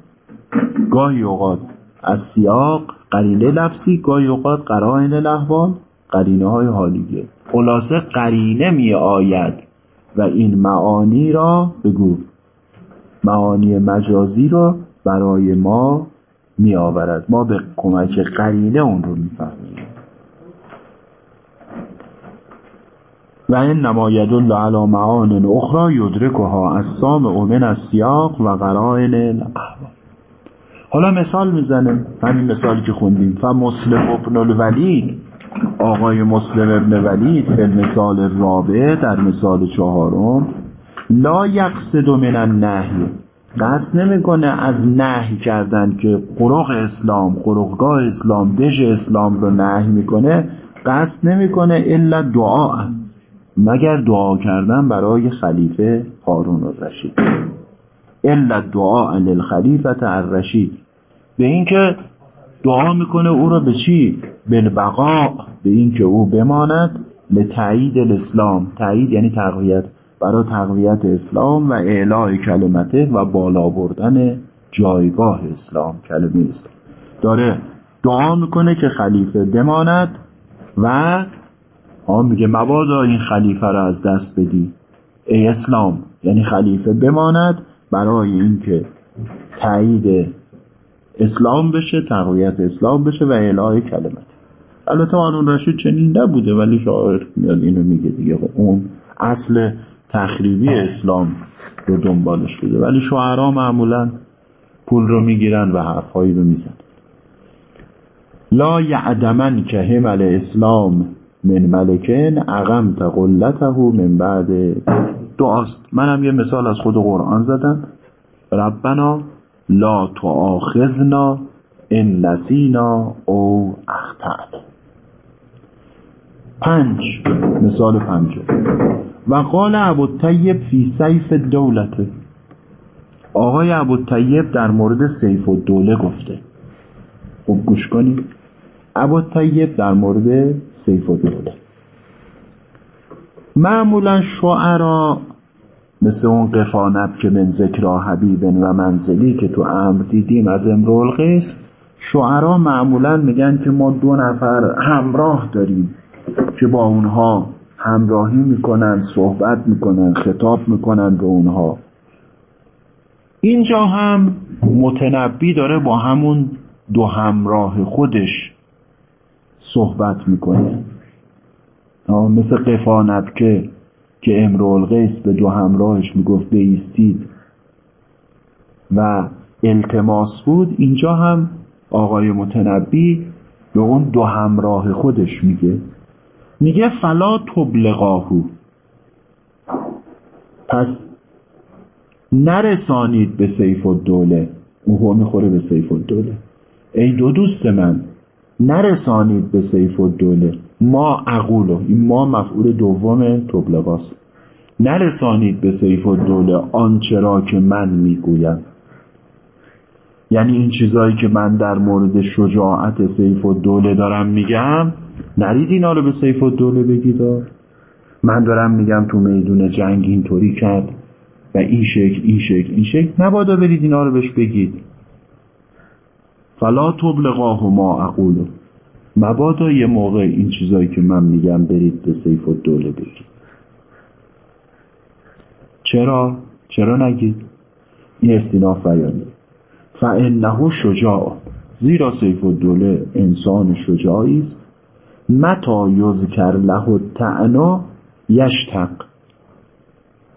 گاهی اوقات از سیاق قرینه لفظی گاهی اوقات قرائن الاحوال قرینه های حالیه. خلاصه قرینه می آید و این معانی را بگو. معانی مجازی را برای ما می آورد. ما به کمک قرینه اون رو می فهمیم. و این نما یدل علی معان اخرى یدرکها از سام من از سیاق و قرائن الاحوال. حالا مثال می‌زنه. همین مثالی که خوندیم. فمسلم ابن الولید آقای مسلم ابن ولید به مثال رابع در مثال چهارم لا یقصد من النهی. قصد نمی‌کنه از نهی کردن که قرق اسلام قرقگاه اسلام دژ اسلام رو نهی می‌کنه. قصد نمی‌کنه الا دعا مگر دعا کردن برای خلیفه هارون الرشید. الا دعا للخلیفه الرشید. به اینکه دعا می‌کنه او را به چی؟ بالبقاء به اینکه او بماند لتعیید الاسلام. تایید یعنی تقویت. برای تقویت اسلام و اعلاء کلمته و بالا بردن جایگاه اسلام. کلمه اسلام. داره دعا می‌کنه که خلیفه بماند و آن میگه مبادا این خلیفه را از دست بدی. ای اسلام یعنی خلیفه بماند برای اینکه تایید اسلام بشه تقویت اسلام بشه و اعلای کلمت. البته آنون رشید چنین نبوده ولی شاعر میاد اینو میگه دیگه. خب اون اصل تخریبی اسلام رو دنبالش بوده. ولی شعرا معمولا پول رو می‌گیرن و حرفهایی رو میزن لا یعدمن که همل اسلام من ملکن اقمت قلته من بعد. دعاست. منم یه مثال از خود قرآن زدم. ربنا لا تؤاخذنا ان نسینا او اخطأنا پنج مثال پنج. و قال ابو طیب فی سیف دولت آقای ابو طیب در مورد سیف الدوله گفته. خوب گوش کنید. ابو طیب در مورد سیف الدوله معمولا شعرا مثل اون قفانب که من ذکرا حبیبن و منزلی که تو امر دیدیم از امرول قیس شعرا معمولا میگن که ما دو نفر همراه داریم که با اونها همراهی می‌کنن صحبت می‌کنن خطاب می‌کنن به اونها. اینجا هم متنبی داره با همون دو همراه خودش صحبت می‌کنه. مثل قفانب که که امرول قیس به دو همراهش می‌گفت بیستید و التماس بود اینجا هم آقای متنبی به اون دو همراه خودش میگه. میگه فلا تبلغاهو. پس نرسانید به سیف الدوله. او می‌خوره به سیف الدوله. ای دو دوست من نرسانید به سیف الدوله. ما عقولو این ما مفعول دوم تبلغاست نرسانید به سیف الدوله آنچه را که من می‌گویم. یعنی این چیزایی که من در مورد شجاعت سیف الدوله دارم میگم؟ نرید اینا رو به سیف الدوله بگید من دارم میگم تو میدون جنگ اینطوری کرد و این شکل این شکل این شکل. نبادا برید اینا رو بهش بگید. فلا تبلغاه ما اقول مبادا یه موقع این چیزایی که من میگم برید به سیف الدوله بگید. چرا؟ چرا نگید؟ این استیناف بیانه فانه شجاع. زیرا سیف الدوله انسان شجاعی است. متا یذکر له تعنا یشتق.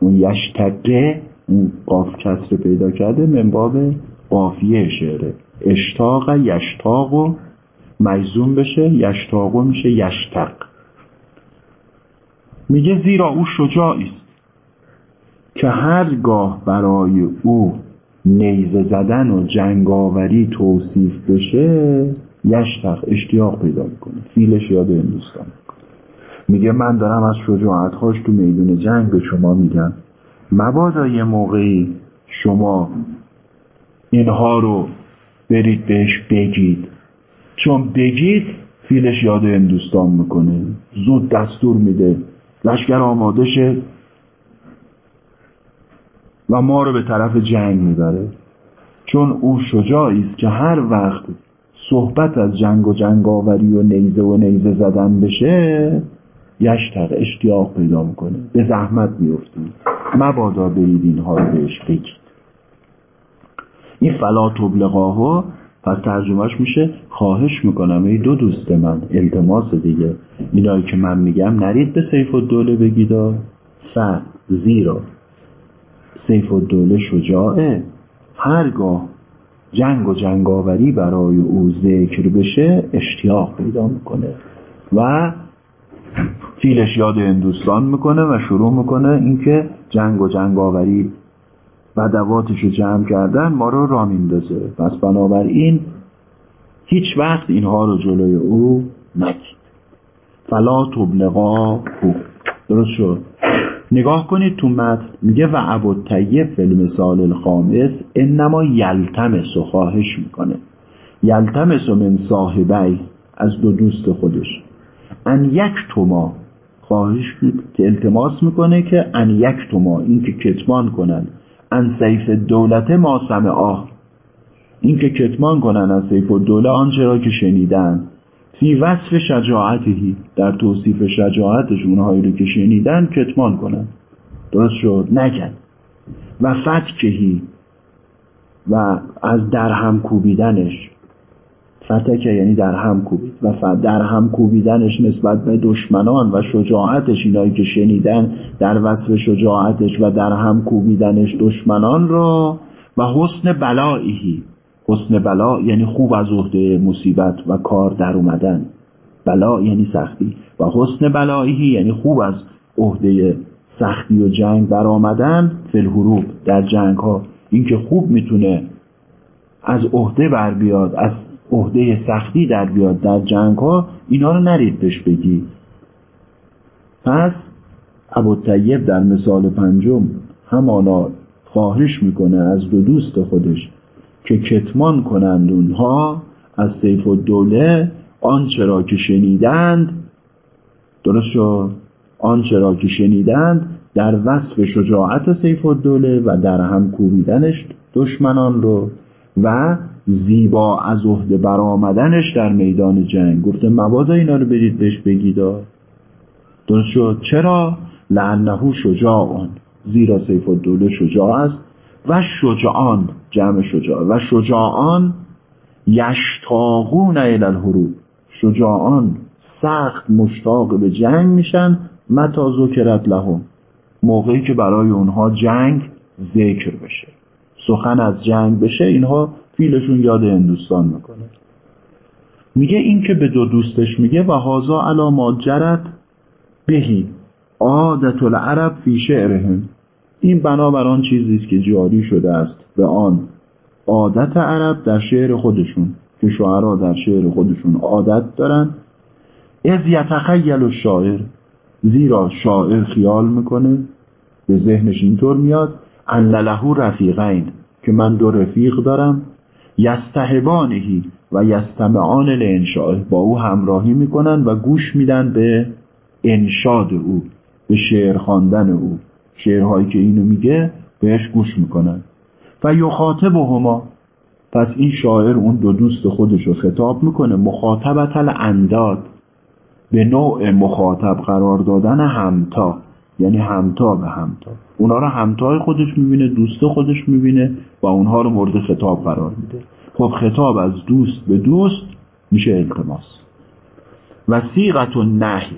اون یشتقه اون قاف کسر پیدا کرده من باب قافیه شعره. اشتاق یشتاق و مجزوم بشه یشتاق میشه یشتق. میگه زیرا او است که هرگاه برای او نیزه زدن و جنگاوری توصیف بشه یشتق اشتیاق پیدا می‌کنه فیلش یاد هندوستان میگه من دارم از شجاعتهاش تو میدون جنگ به شما میگم. مبادا یه موقعی شما اینها رو برید بهش بگید. چون بگید فیلش یاد هندوستان می‌کنه. زود دستور میده. لشکر آماده شه. و ما رو به طرف جنگ می‌بره. چون او شجاعی است که هر وقت صحبت از جنگ و جنگاوری و نیزه و نیزه زدن بشه یشتق اشتیاق پیدا می‌کنه. به زحمت میفتید مبادا برید اینها رو بهش بگید. این فلا تبلغاهو پس ترجمهش میشه خواهش می‌کنم ای دو دوست من التماس دیگه. اینایی که من میگم نرید به سیف و دوله بگیدا. ف زیرا. سیف و دوله شجاعه. هرگاه جنگ و جنگاوری برای او ذکر بشه اشتیاق پیدا می‌کنه. و فیلش یاد هندوستان می‌کنه و شروع می‌کنه اینکه جنگ و جنگاوری بدواتش رو جمع کردن ما رو را میندازه. پس بنابراین هیچ وقت اینها رو جلوی او نگید فلا تبلغا او درست شد. نگاه کنید تو متن میگه و ابو طیب فی مثال الخامس انما یلتمس و خواهش می‌کنه. یلتمس و من صاحبی از دو دوست خودش. ان یک توما خواهش که التماس می‌کنه که ان یک توما این که کتمان کنن. ان سیف دولت ما آه این که کتمان کنن از سیف الدوله آنچه را که شنیدن. فی وصف شجاعتهی در توصیف شجاعتش اونهایی رو که شنیدن کتمان کنن. درست شد؟ نگن و فتکهی و از درهم کوبیدنش. فتکه یعنی در هم کوبید و در هم کوبیدنش نسبت به دشمنان و شجاعتش اینایی که شنیدن در وصف شجاعتش و در هم کوبیدنش دشمنان را و حسن بلایهی حسن بلا یعنی خوب از عهده مصیبت و کار در اومدن. بلا یعنی سختی. و حسن بلایهی یعنی خوب از عهده سختی و جنگ برآمدن فی الحروب در جنگ ها اینکه خوب می‌تونه از عهده بر بیاد از عهده سختی در بیاد در جنگ ها اینا رو نرید بهش بگی. پس ابوالطیب در مثال پنجم همانا خواهش می‌کنه از دو دوست خودش که کتمان کنند اونها از سیف و دوله آنچه را که شنیدند درست شد؟ آنچه را که شنیدند در وصف شجاعت سیف و دوله و در هم کوبیدنش دشمنان رو و زیبا از عهده برآمدنش در میدان جنگ. گفته مبادا اینا رو برید بهش بگیدا درست شد. چرا؟ لعنه شجاعان زیرا سیف الدوله شجاع است و شجاعان جمع شجاع. و شجاعان یشتاقون الى الحروب. شجاعان سخت مشتاق به جنگ میشن. متا ذکرت لهم؟ موقعی که برای اونها جنگ ذکر بشه. سخن از جنگ بشه اینها فیلشون یاد هندوستان می‌کنه. میگه این که به دو دوستش میگه و هازا علا ما جرت بهی عادت العرب فی شعرهم. این بنابر آن چیزی است که جاری شده است به آن عادت عرب در شعر خودشون که شعرا در شعر خودشون عادت دارن. از یتخیل شاعر زیرا شاعر خیال می‌کنه. به ذهنش اینطور میاد ان له رفیقین که من دو رفیق دارم. یستهبانهی و یستمعان لانشاء با او همراهی می‌کنن و گوش میدن به انشاد او به شعر خواندن او. شعرهایی که اینو میگه بهش گوش می‌کنن. و یخاطب هما پس این شاعر اون دو دوست خودش رو خطاب می‌کنه. مخاطبت الانداد به نوع مخاطب قرار دادن همتا. یعنی همتا به همتا. اونا رو همتای خودش می‌بینه دوست خودش می‌بینه و اونها رو مورد خطاب قرار میده. خب خطاب از دوست به دوست میشه التماس. و سیغت و نهی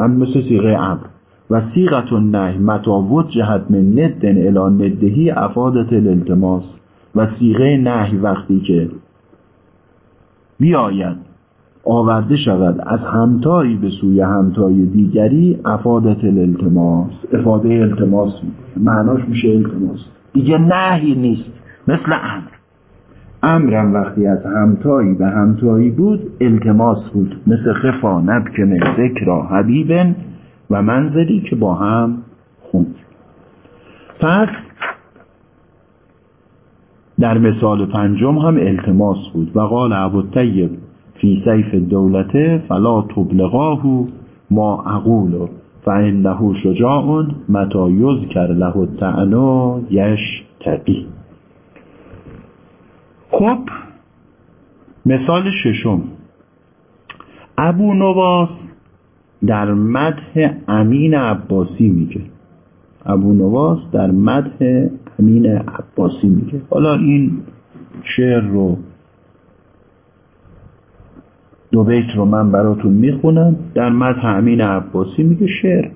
هم مثل سیغه امر. و سیغت و نهی متاوت جهت من ندن الان ندهی افادت الالتماس و سیغه نهی وقتی که بیاید آورده شود. از همتایی به سوی همتای دیگری افادت الالتماس. افاده التماس معناش میشه التماس. دیگه نهی نیست. مثل امر. امرم وقتی از همتایی به همتایی بود التماس بود. مثل خفا نبک من ذکر حبیبن و منزلی که با هم خوند پس در مثال پنجم هم التماس بود. و قال طیب فی سیف دولته فلا تبلغاه ما اقول فانه شجاع متا یذکر له التعنا یشتقی. خب مثال ششم. ابو نواس در مدح امین عباسی میگه. ابو نواس در مدح امین عباسی میگه. حالا این شعر رو دو بیت رو من براتون می‌خونم. در مدح امین عباسی میگه شعر.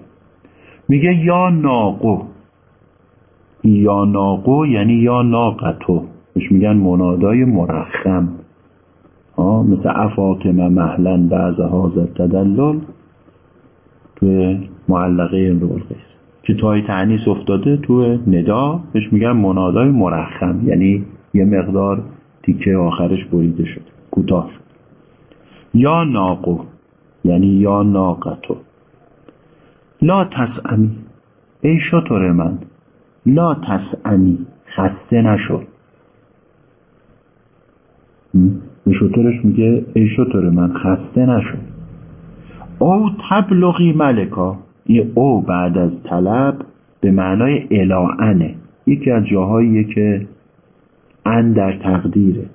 میگه یا ناقو. یا ناقو یعنی یا ناقتو. مش میگن منادای مرخم. ها مثل افاطمه محلن بعض حاضر تدلل تو معلقه امرول قیس که تای تعنیس افتاده تو ندا بهش میگن منادای مرخم. یعنی یه مقدار تیکه آخرش بریده شد کوتاه یا ناقو یعنی یا ناقتو. لا تسعمی ای شطور من لا تسعمی خسته نشو. به شطورش میگه ای شطور من خسته نشو. او تبلغی ملکا این او بعد از طلب به معنای الاعنه یکی از جاهاییه که ان در تقدیره.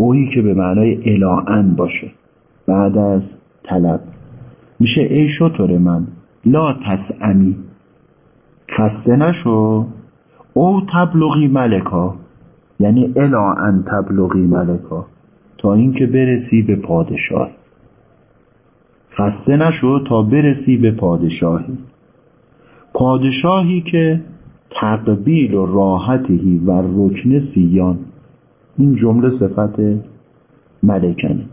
اویی که به معنای الاعن باشه. بعد از طلب. میشه ای شطور من لا تسعمی خسته نشو. او تبلغی ملکا. یعنی الا ان تبلغی ملکا. تا اینکه برسی به پادشاه خسته نشو تا برسی به پادشاهی. پادشاهی که تقبیل و راحتی و رکن سیان. این جمله صفت ملکنه.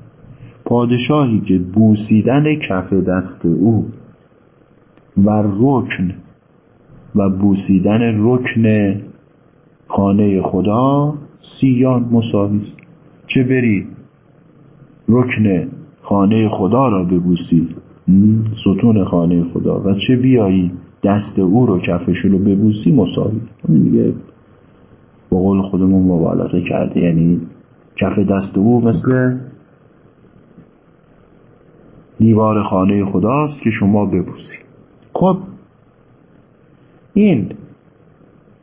پادشاهی که بوسیدن کف دست او و رکن و بوسیدن رکن خانه خدا سیان مساوی چه بری رکن خانه خدا را ببوسی ستون خانه خدا و چه بیایی دست او رو کفش رو ببوسی مساوی. دیگه با قول خودمون مبالغه کرده یعنی کف دست او مثل دیوار خانه خداست که شما ببوسی. خب این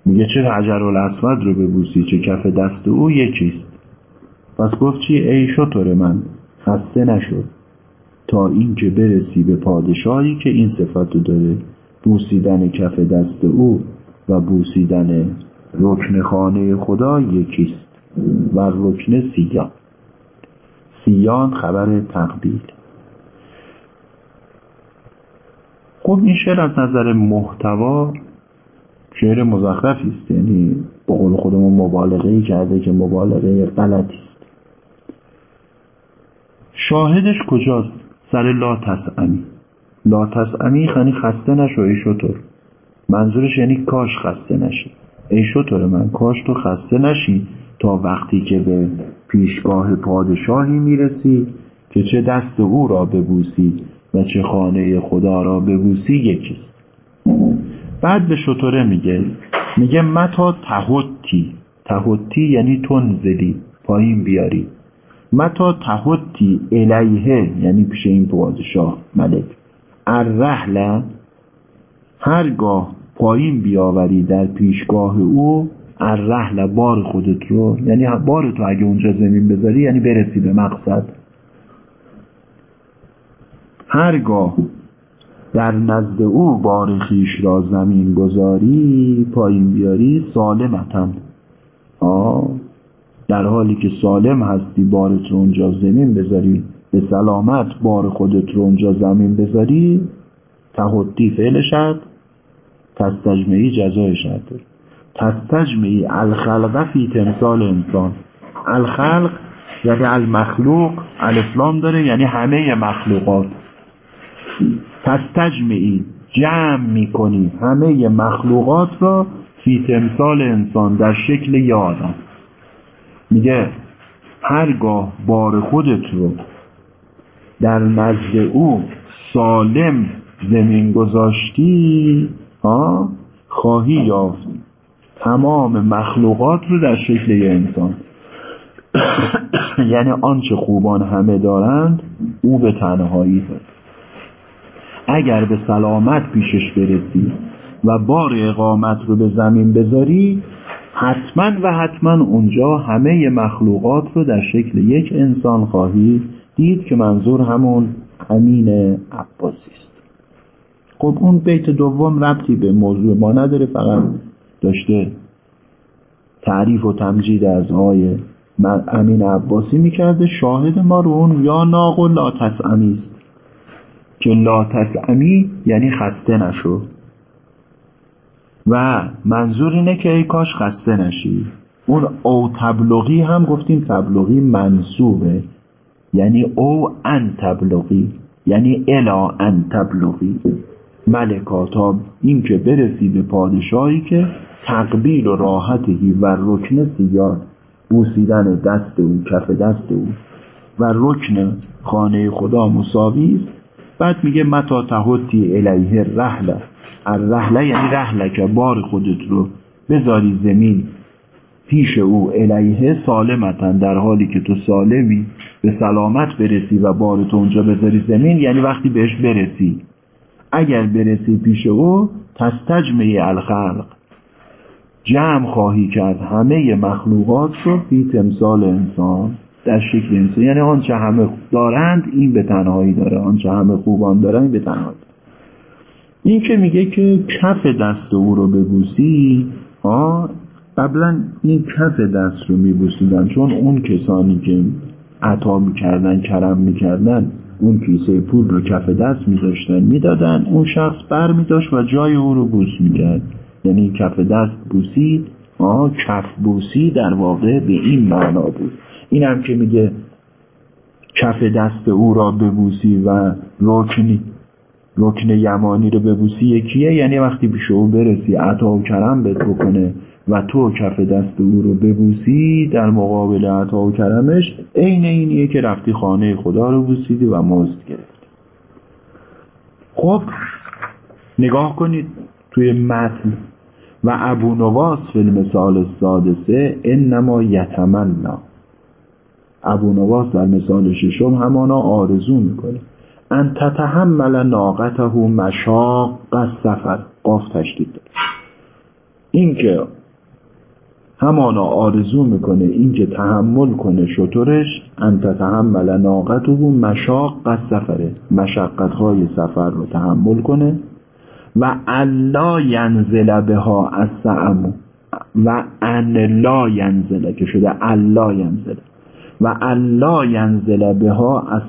میگه چه حجر الاسود رو ببوسی چه کف دست او یکیست. پس گفت چی؟ ای شطور من خسته نشد تا اینکه برسی به پادشاهی که این صفت رو داره بوسیدن کف دست او و بوسیدن رکن خانه خدا یکیست و رکن سیان. سیان خبر تقبیل. خب این شعر از نظر محتوا شعر مزخرفی است. یعنی به قول خودمون مبالغه کرده که مبالغه غلطی است. شاهدش کجاست؟ سر لا تسعمی. لا تسعمی خنی خسته نشو ای شطور. منظورش یعنی کاش خسته نشی ای شطور من کاش تو خسته نشی. تا وقتی که به پیشگاه پادشاهی می‌رسی که چه دست او را ببوسی و چه خانه خدا را ببوسی یکیست. بعد به شطوره میگه میگه متا تهوتی. تهوتی یعنی تنزلی. پایین بیاری. متا تهوتی الیه یعنی پیش این پادشاه ملک. الرحله هرگاه پایین بیاوری در پیشگاه او الرحله بار خودت رو یعنی بار تو اگه اونجا زمین بذاری یعنی برسی به مقصد. هرگاه در نزد او بار خیش را زمین گذاری پایین بیاری سالمتن آه در حالی که سالم هستی بارت رو اونجا زمین بذاری به سلامت بار خودت رو اونجا زمین بذاری تهدی فعل شد تستجمعی جزای شد تستجمعی الخلقه فی تمثال انسان. الخلق یعنی المخلوق الفلام داره یعنی همه مخلوقات. تستجمعی جمع می‌کنی همه مخلوقات را فی تمثال انسان در شکل یه آدم. میگه هرگاه بار خودت رو در نزد او سالم زمین گذاشتی خواهی یافت. تمام مخلوقات رو در شکل یه انسان. یعنی آنچه خوبان همه دارند او به تنهایی دارد اگر به سلامت پیشش برسی و بار اقامت رو به زمین بذاری حتما و حتما اونجا همه مخلوقات رو در شکل یک انسان خواهی دید که منظور همون امین عباسی است. خب اون بیت دوم ربطی به موضوع ما نداره فقط داشته تعریف و تمجید از آقای امین عباسی می‌کرده شاهد ما رو اون یا ناق و لا است. که لا تسعمی یعنی خسته نشو. و منظور اینه که ای کاش خسته نشی. اون او تبلغی هم گفتیم تبلغی منصوبه. یعنی او ان تبلغی. یعنی الا ان تبلغی. ملکا تا این که برسی به پادشاهی که تقبیل و راحتی و رکن سیان بوسیدن دست او کف دست او و رکن خانه خدا مساوی است. بعد میگه متا تهوتی الیه رحله الرحله یعنی رحله که بار خودت رو بذاری زمین پیش او. الیه سالمتن در حالی که تو سالمی به سلامت برسی و بار تو اونجا بذاری زمین یعنی وقتی بهش برسی. اگر برسی پیش او تستجمه الخلق. جمع خواهی کرد همه مخلوقات رو بی تمثال انسان در شکل انسان. یعنی آنچه همه دارند این به تنهایی داره. آنچه همه خوبان دارند این به تنهایی این که میگه که کف دست او رو ببوسی قبلا این کف دست رو میبوسیدن. چون اون کسانی که عطا می‌کردن کرم می‌کردن اون کیسه پول رو کف دست میذاشتن می‌دادن. اون شخص بر میداشت و جای او رو بوس می‌کرد. یعنی کف دست بوسی آه کف بوسی در واقع به این معنا بود. این هم که میگه کف دست او را ببوسی و رکنی رکن یمانی رو ببوسی یکیه؟ یعنی وقتی پیش او برسی عطا و کرم بهت بکنه. و تو کف دست او رو ببوسی در مقابل عطا و کرمش عین اینیه که رفتی خانه خدا رو بوسیدی و مزد گرفتی. خب نگاه کنید توی متن و ابو نواس فی المثال سادسه انما یتمنا. ابو نواس در مثال ششم همانا آرزو می‌کنه. ان تتحمل ناقته مشاق سفر قاف تشدید داره. اینکه همانا آرزو می‌کنه اینکه تحمل کنه شطورش ان تتحمل ناقته مشاق سفره مشقت های سفر رو تحمل کنه. و الا ینزل بها از و ان لا ینزل که شده الا ینزل. و الا ینزل بها از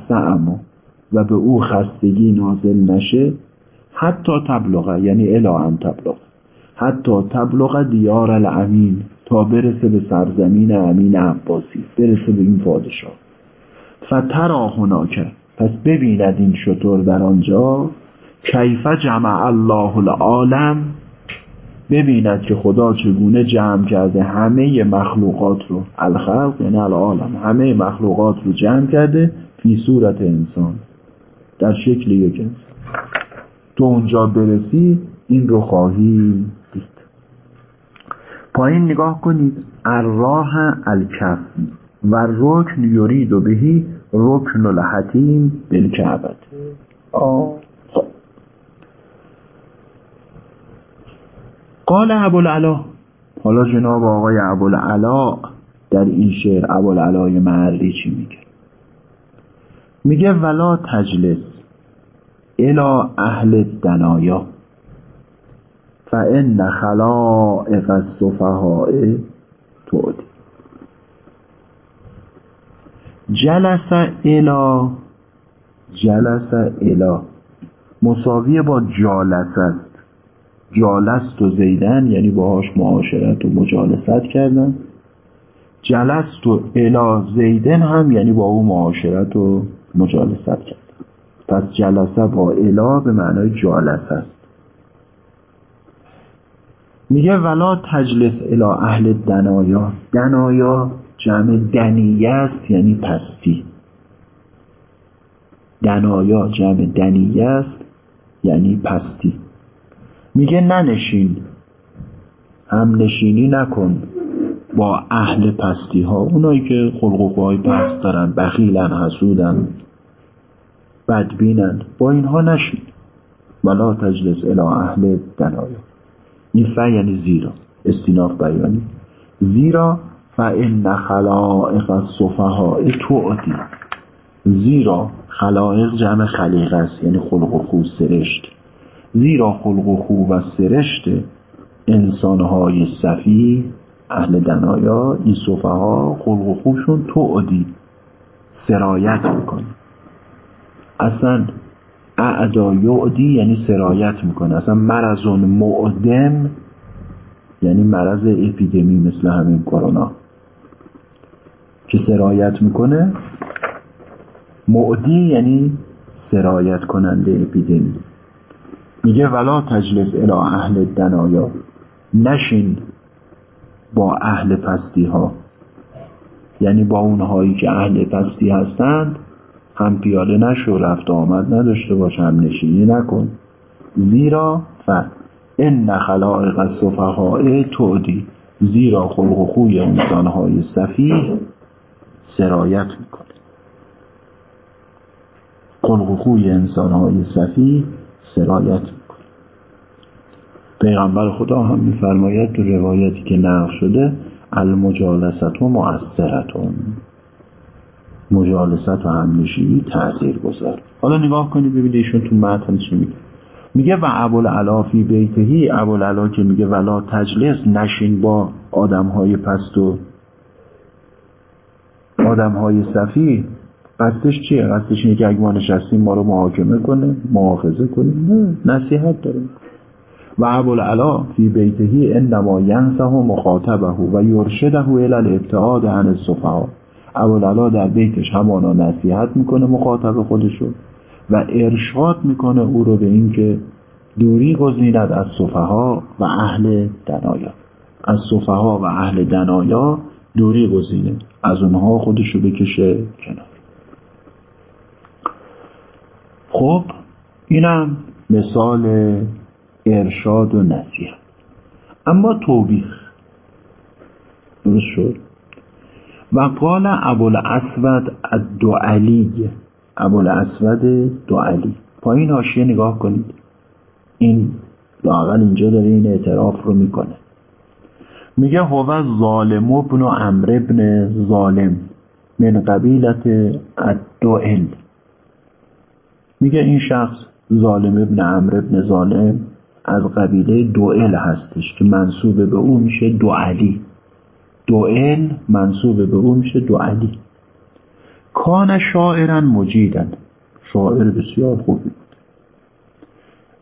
و به او خستگی نازل نشه. حتی تبلغه یعنی الا ان تبلغ. حتی تبلغ دیار الامین. تا برسه به سرزمین امین عباسی برسه به این پادشاه. فترا هناکه پس ببیند این شطور در آنجا کیف جمع الله العالم. ببیند که خدا چگونه جمع کرده همه مخلوقات رو الخلق یعنی العالم همه مخلوقات رو جمع کرده فی صورت انسان. در شکل یک انسان. تو اونجا برسی این رو خواهی دید. پایین نگاه کنید. الراه الکف و رکن یورید و بهی رکن الحتیم بالکعبت. آه قال ابوالعلا. حالا جناب آقای ابوالعلا در این شعر ابوالعلای معری چی میگه؟ میگه ولا تجلس الا اهل دنایا فان خلائق الصفهاء تعدی جلس الا جلس الا مساوی با جالس است. جالست و زیدن یعنی باهاش معاشرت و مجالست کردن. جلست و الا زیدن هم یعنی با او معاشرت و مجالست کردن. پس جلسه با الا به معنای جالس است. میگه ولا تجلس الا اهل دنایا. دنایا جمع دنیه است یعنی پستی. دنایا جمع دنیه است یعنی پستی. میگه ننشین. هم نشینی نکن با اهل پستی ها اونایی که خلق خواه پست دارن بخیلن حسودن بدبینن با اینها نشین. ولا تجلس الى اهل دنایا. این ف یعنی زیرا. استیناف بیانی. زیرا فان خلائق الصفهاء تعدی زیرا خلائق جمع خلیقه است یعنی خلق و خو سرشت. زیرا خلق و خوب و سرشت انسانهای صفی اهل دنایا این صفحه ها خلق و خوبشون تعدی سرایت می‌کنه. اصلا اعدا یعدی یعنی سرایت می‌کنه. اصلا مرضون معدم یعنی مرض اپیدمی مثل همین کرونا. که سرایت می‌کنه معدی یعنی سرایت کننده اپیدمی. میگه ولا تجلس الى اهل دنایا نشین با اهل پستی ها. یعنی با اونهایی که اهل پستی هستند هم پیاده نشو رفت آمد نداشته باش هم نشینی نکن. زیرا ف ان خلائق الصفحاء تعدی. زیرا خلق و خوی انسانهای صفیح سرایت می‌کنه. خلق و خوی انسانهای صفیح سرایت می‌کنه. پیغمبر خدا هم میفرماید تو روایتی که نقل شده المجالست و مؤثرتون مجالست و همنشینی تأثیر گذار حالا نگاه کنید ببینید ایشون تو متن چی میگه. میگه و ابوالعلا فی بیتهی ابوالعلا که میگه ولا تجلس نشین با آدم های پست و آدم های صفی. قصدش چیه؟ قصدش اینه که اگه ما نشستیم ما رو محاکمه کنه محافظه کنه. نه نصیحت داره. و ابوالعلا فی بیتهی انما ینسه مخاطبه و یرشده الى الابتعاد عن الصفحا ابوالعلا در بیتش همانا نصیحت می‌کنه مخاطب خودشو و ارشاد می‌کنه او رو به اینکه دوری گزیند از صفحا و اهل دنایا. از صفحا و اهل دنایا دوری گزینه از اونها خودشو بکشه کنار. خب اینم مثال ارشاد و نصیحت. اما توبیخ. درست شد؟ و قال ابوالاسود الدعلی. ابوالاسود دعلی. پایین حاشیه نگاه کنید. این لاقل اینجا داره این اعتراف رو می‌کنه. میگه هو ظالم ابن عمرو ابن ظالم من قبیلت الدعل. میگه این شخص ظالم ابن عمرو ابن ظالم از قبیله دوئل هستش که منصوب به او میشه دو علی دوئل منصوب به او میشه دو علی. کان شاعرا مجیدن. شاعر بسیار خوبی بود.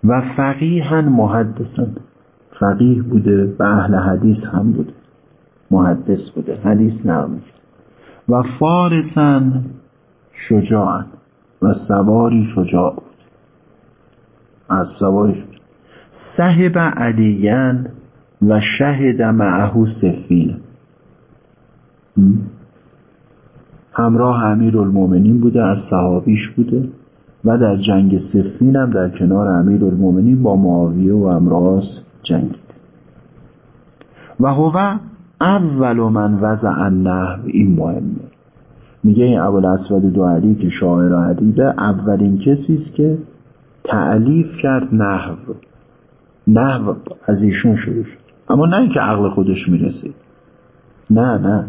و فقیها محدثا فقیه بوده به اهل حدیث هم بوده. محدث بوده. حدیث نرمی. و فارسا شجاعا و سواری شجاع بود. از سواری شجاع. صحب علیین و شهد معهو سفین. همراه امیر المومنین بوده از صحابیش بوده و در جنگ سفین هم در کنار امیر المومنین با معاویه و امراض جنگید. و هو اول من وضع النحو این مهمه. میگه این اول اسود دو علی که شاعر عدیبه اولین کسی است که تعلیف کرد نحو. نحو از ایشون شروع شد. اما نه اینکه عقل خودش می‌رسید. نه نه.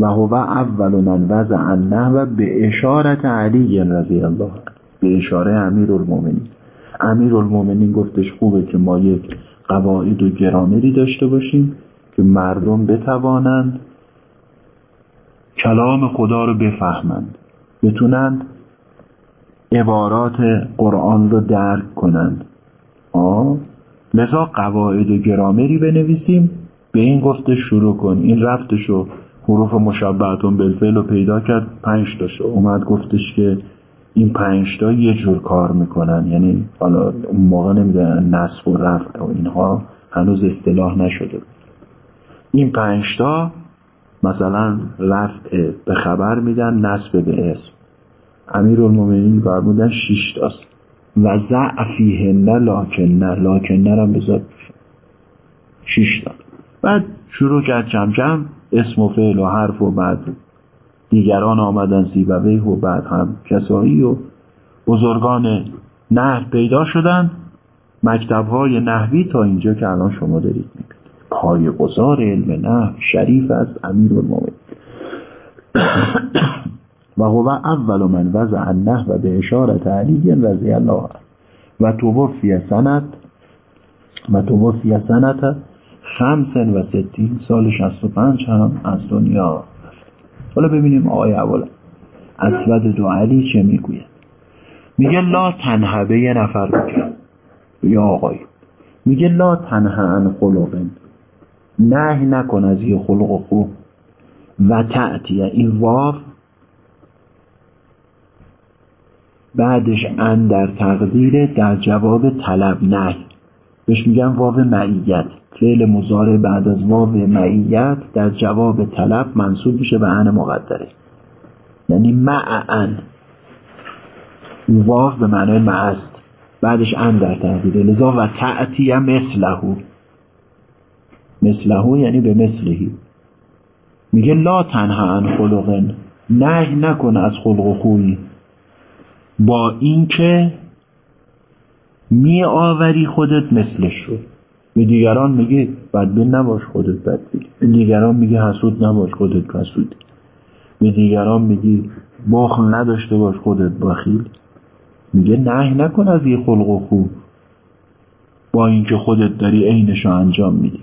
و هو اول من وضع النحو به اشارت علی رضی الله به اشاره امیر المومنین امیر المومنین گفتش خوبه که ما یک قواعد و گرامری داشته باشیم که مردم بتوانند کلام خدا رو بفهمند بتونند عبارات قرآن رو درک کنند. آه لذا قواعد و گرامری بنویسیم به این گفته شروع کن. این رفتشو حروف مشبهتون بالفعل رو پیدا کرد پنج تاشو اومد گفتش که این پنجتا یه جور کار می‌کنن. یعنی حالا اون موقع نمی‌دونن نصب و رفع و اینها هنوز اصطلاح نشده این پنجتا مثلا رفع به خبر میدن نصب به اسم. امیر المومنین فرمودن شیش تاست. و نه لاکن نه لاکن نرم بذار شیش تا. بعد شروع کرد جمع جمع. اسم و فعل و حرف و بعد دیگران آمدن زیبوه و بعد هم کسایی و بزرگان نهر پیدا شدن. مکتب های نحوی تا اینجا که الان شما دارید می‌بینید. پای گذار علم نحو شریف است امیر و هو اول من وضع النحو به اشارت علی رضی الله و توفی سنت و توفی سنت خمسن و ستین سال 65 هم از دنیا حالا ببینیم آقای اول اسود دو علی چه می‌گوید. میگه لا تنهبه یه نفر بکن. یا آقای. میگه لا تنها عن خلقن نه نکن از یه خلق خوب و تعتیه این واو. بعدش ان در تقدیر در جواب طلب نه بهش میگن واو معیت. فعل مزارع بعد از واو معیت در جواب طلب منصوب میشه به ان مقدره. یعنی مع ان واو به معنای مع است. بعدش ان در تقدیره لذا و تعتیه مثله. مثله یعنی به مثلهی میگه لا تنها عن خلقن. نه نکن از خلق خویی با اینکه می آوری خودت مثلش رو. به دیگران میگه بدبین نباش خودت بدبین. به دیگران میگه حسود نباش خودت حسود. به دیگران میگی بخل نداشته باش خودت بخیل. میگه نه نکن از یه خلق و خوب با اینکه خودت داری عینش انجام میدی.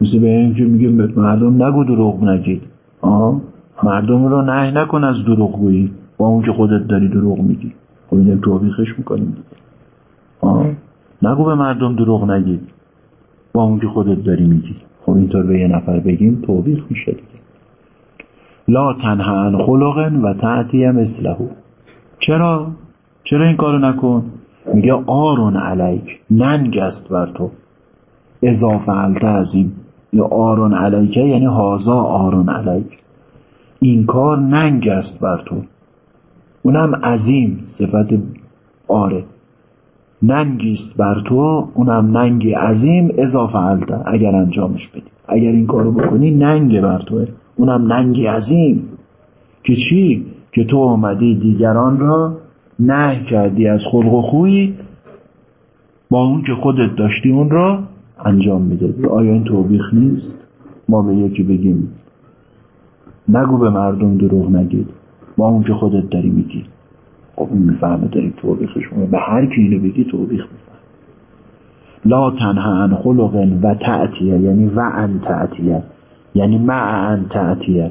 مثل به اینکه میگه مردم نگو دروغ نگید آه مردم رو نه نکن از دروغ گویی با اون که خودت داری دروغ میگی. خب اینه توبیخش می‌کنیم. دیگه نگو به مردم دروغ نگید با اون که خودت داری میگی. خب اینطور به یه نفر بگیم توبیخ میشه دیگه. لا تنها عن خلق و تعتی مثله چرا؟ چرا این کارو نکن؟ میگه آرون علیک. ننگ است بر تو. اضافه علت عظیم. یا آرون علیکه یعنی هازا آرون علیک. این کار ننگ است بر تو. اونم عظیم صفت آره. ننگیست بر تو اونم ننگی عظیم اضافه علته اگر انجامش بدی. اگر این کارو بکنی ننگ بر توه. اونم ننگی عظیم. که چی؟ که تو اومدی دیگران را نه کردی از خلق و خویی با اون که خودت داشتی اون را انجام می‌دادی. آیا این توبیخ نیست؟ ما به یکی بگیم نگو به مردم دروغ نگید. با اون که خودت داری میگی. خب این می‌فهمه داری توبیخش به هر کی اینو بگی توبیخ می‌فهمه لا تنها عن خلق و تعتیه یعنی و ان تعتیه یعنی مع ان تعتیه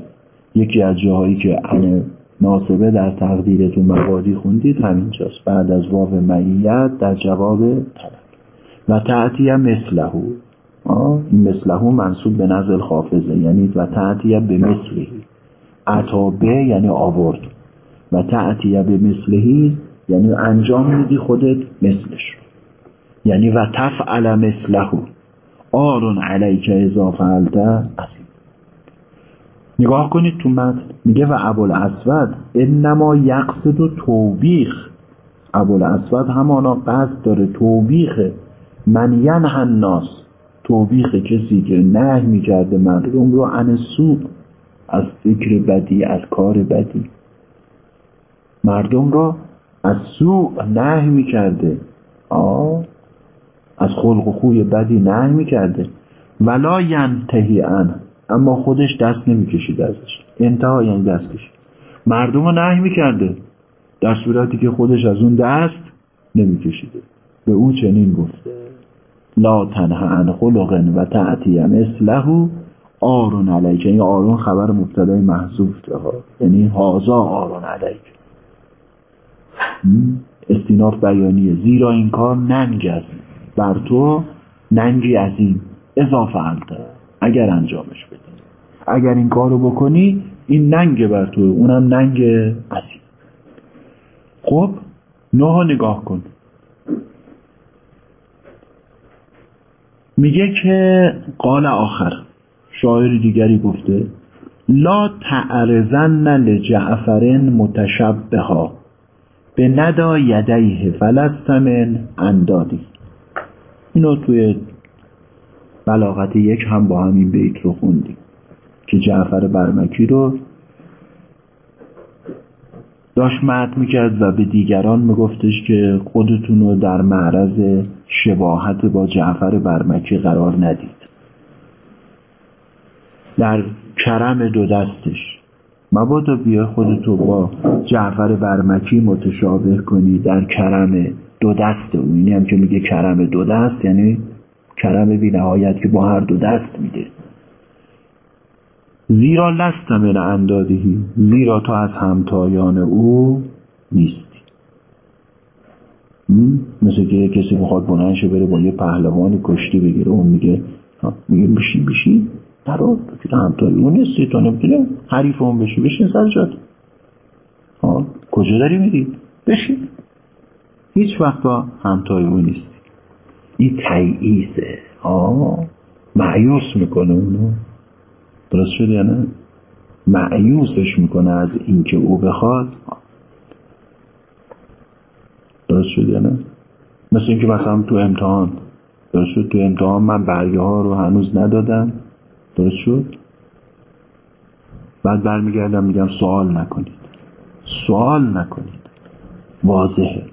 یکی از جاهایی که ان ناسبه در تقدیرتون مبادی خوندید همینجاست. بعد از واو معیت در جواب طلب و تعتیه مثله. این مثله منصوب به نزل خافزه یعنی و تعتیه به مثلی. عطابه یعنی آورد. و تعتیه به مثلهی یعنی انجام میدی خودت مثلش. یعنی و تفعل مثله. آرون علیک اضافه علته عظیم نگاه کنید تو متن میگه و ابوالاسود انما یقصد و توبیخ. ابوالاسود همانا قصد داره توبیخ. من ینه الناس. توبیخ کسی که نه می‌کرده مردم رو عن از فکر بدی از کار بدی. مردم را از سوء نه می‌کرده. آه از خلق و خوی بدی نه می‌کرده. ولا ینتهی ان اما خودش دست نمی‌کشید ازش. انتها یعنی دست کشید. مردم رو نه می‌کرده در صورتی که خودش از اون دست نمیکشیده. به او چنین گفته لا تنها عن خلق و تعتی مثله آرون علیک. یعنی آرون خبر مبتدای محذوف ها. یعنی هازا آرون علیک. استیناف بیانیه زیرا این کار ننگ است بر تو ننگی عظیم اضافه انده اگر انجامش بدی. اگر این کارو بکنی این ننگ بر تو اونم ننگ عظیم خب نه نگاه کن. میگه که قال آخر شاعر دیگری گفته لا تعرزن لجعفرن متشبها به ندا یدیه فلستمن اندادی. اینو توی بلاغت یک هم با همین بیت رو خوندیم که جعفر برمکی رو داشت مد می‌کرد و به دیگران میگفتش که خودتون رو در معرض شباهت با جعفر برمکی قرار ندید. در کرم دو دستش. مبادا بیا خودتو با جعفر برمکی متشابه کنی در کرم دو دست او. اینی هم که میگه کرم دو دست یعنی کرم بی نهایت که با هر دو دست میده. زیرا لست من اندادهی زیرا تو از همتایان او نیستی. مثل که کسی بخواد بلندشه بره با یه پهلوانی کشتی بگیره اون میگه میگه بشین بشین. نرو تو که همتای اون نیستی تو نمی‌تونی حریف اون بشی بشین سر جات. کجا داری میری؟ بشین. هیچ وقت با همتای اون نیستی. این تیعیزه. آه معیوس می‌کنه اونو. درست شد یا نه؟ معیوسش می‌کنه از اینکه او بخواد. درست شد یا نه؟ مثل اینکه مثلا تو امتحان. درست شد تو امتحان من برگه ها رو هنوز ندادم. درست شد؟ بعد برمیگردم میگم سوال نکنید. سوال نکنید. واضحه.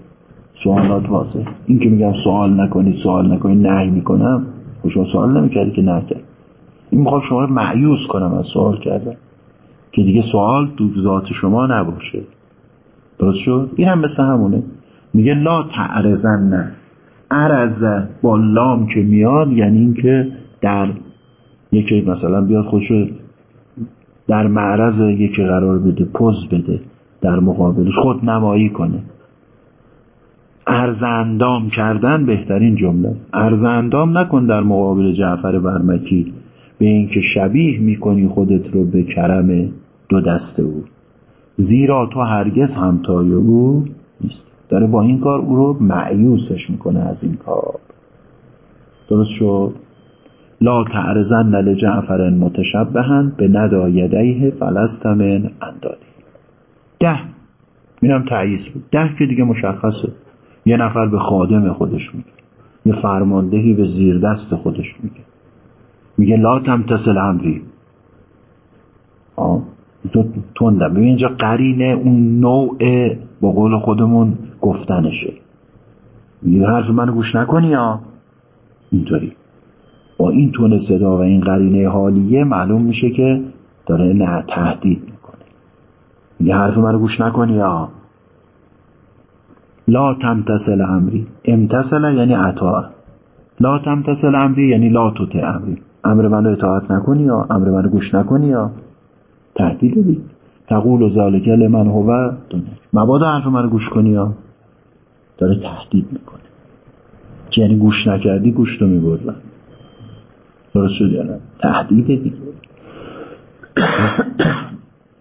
سوالات واضح این که میگم سوال نکنید سوال نکنید نهی می‌کنم خوشا سوال نمی‌کردی که نه کرد. این می‌خواد شما رو معیوز کنم از سوال کردن. که دیگه سوال تو ذات شما نباشه. درست شد؟ این هم مثل همونه. میگه لا تعرزن نه عرضه با لام که میاد یعنی اینکه در یکی مثلا بیاد خودشو در معرض یکی قرار بده پوز بده در مقابلش خود نمایی کنه. ارزندام کردن بهترین جمله است. ارزندام نکن در مقابل جعفر برمکی به اینکه شبیه می‌کنی خودت رو به کرم دو دست او. زیرا تو هرگز همتای او نیست. داره با این کار او رو معیوسش می‌کنه از این کار. درست شد؟ لا تعرزن لجعفر متشبهن به ندا یدیه فلست من اندادی ده. اینم تعییز بود. ده که دیگه مشخصه. یه نفر به خادم خودش میگه. یه فرماندهی به زیر دست خودش میگه. میگه لا تمتصل امری. آه تو تندم. ببین اینجا قرینه اون نوع با قول خودمون گفتنشه. میگه حرف منو گوش نکنی یا اینطوری. با این تون صدا و این قرینه حالیه معلوم میشه که داره نه تهدید می‌کنه. میگه حرف منو گوش نکنی یا؟ لا تمتصل امری. امتصل یعنی عطا لا تمتصل امری یعنی لا توته امری. امر منو اطاعت نکنی یا؟ امر منو گوش نکنی یا؟ تهدید دی تقول و ذالک لمن هو مبادا حرف منو گوش کنی یا؟ داره تهدید می‌کنه. یعنی گوش نکردی گوش تو درست شد یا دیگه.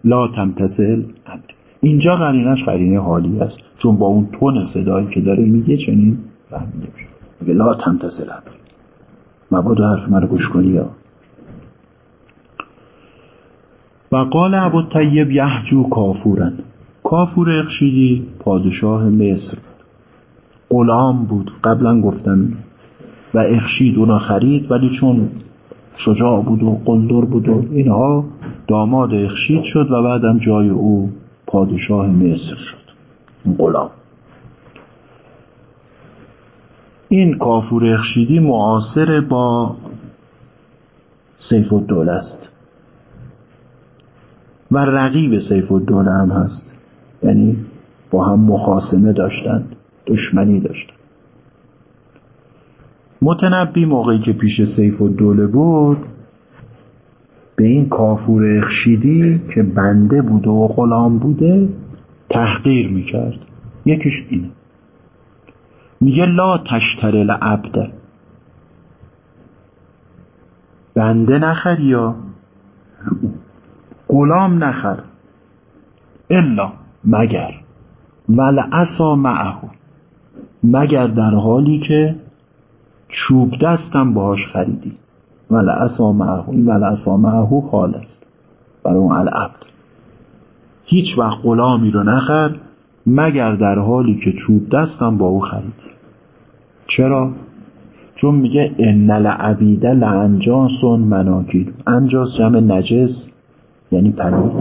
لا تمتصل امری اینجا قرینش قرینه حالی است. چون با اون تون صدایی که داره میگه چنین فهمیده میشه. میگه لا تمتصل امری مبادا حرف من رو گوش کنی و قال ابو طیب یحجو کافورن. کافور اخشیدی پادشاه مصر. غلام بود. قبلا گفتم. و اخشید اونا خرید ولی چون شجاع بود و قلدر بود و اینها داماد اخشید شد و بعدم جای او پادشاه مصر شد. غلام. این کافور اخشیدی معاصر با سیف الدوله است. و رقیب سیف الدوله هم هست. یعنی با هم مخاسمه داشتند دشمنی داشتند. متنبی موقعی که پیش سیف الدوله بود به این کافور اخشیدی که بنده بوده و غلام بوده تحقیر می‌کرد. یکیش اینه. میگه لا تشتر العبد. بنده نخر یا غلام نخر؟ الا مگر. ول عصا معه. مگر در حالی که چوب دستم باهاش خریدی. ول عصا معه این ول حال است. برای اون العبد. هیچ وقت غلامی رو نخر مگر در حالی که چوب دستم با او خریدی. چرا؟ چون میگه ان العبید لانجاسون مناکید انجاس جمع نجس یعنی پلید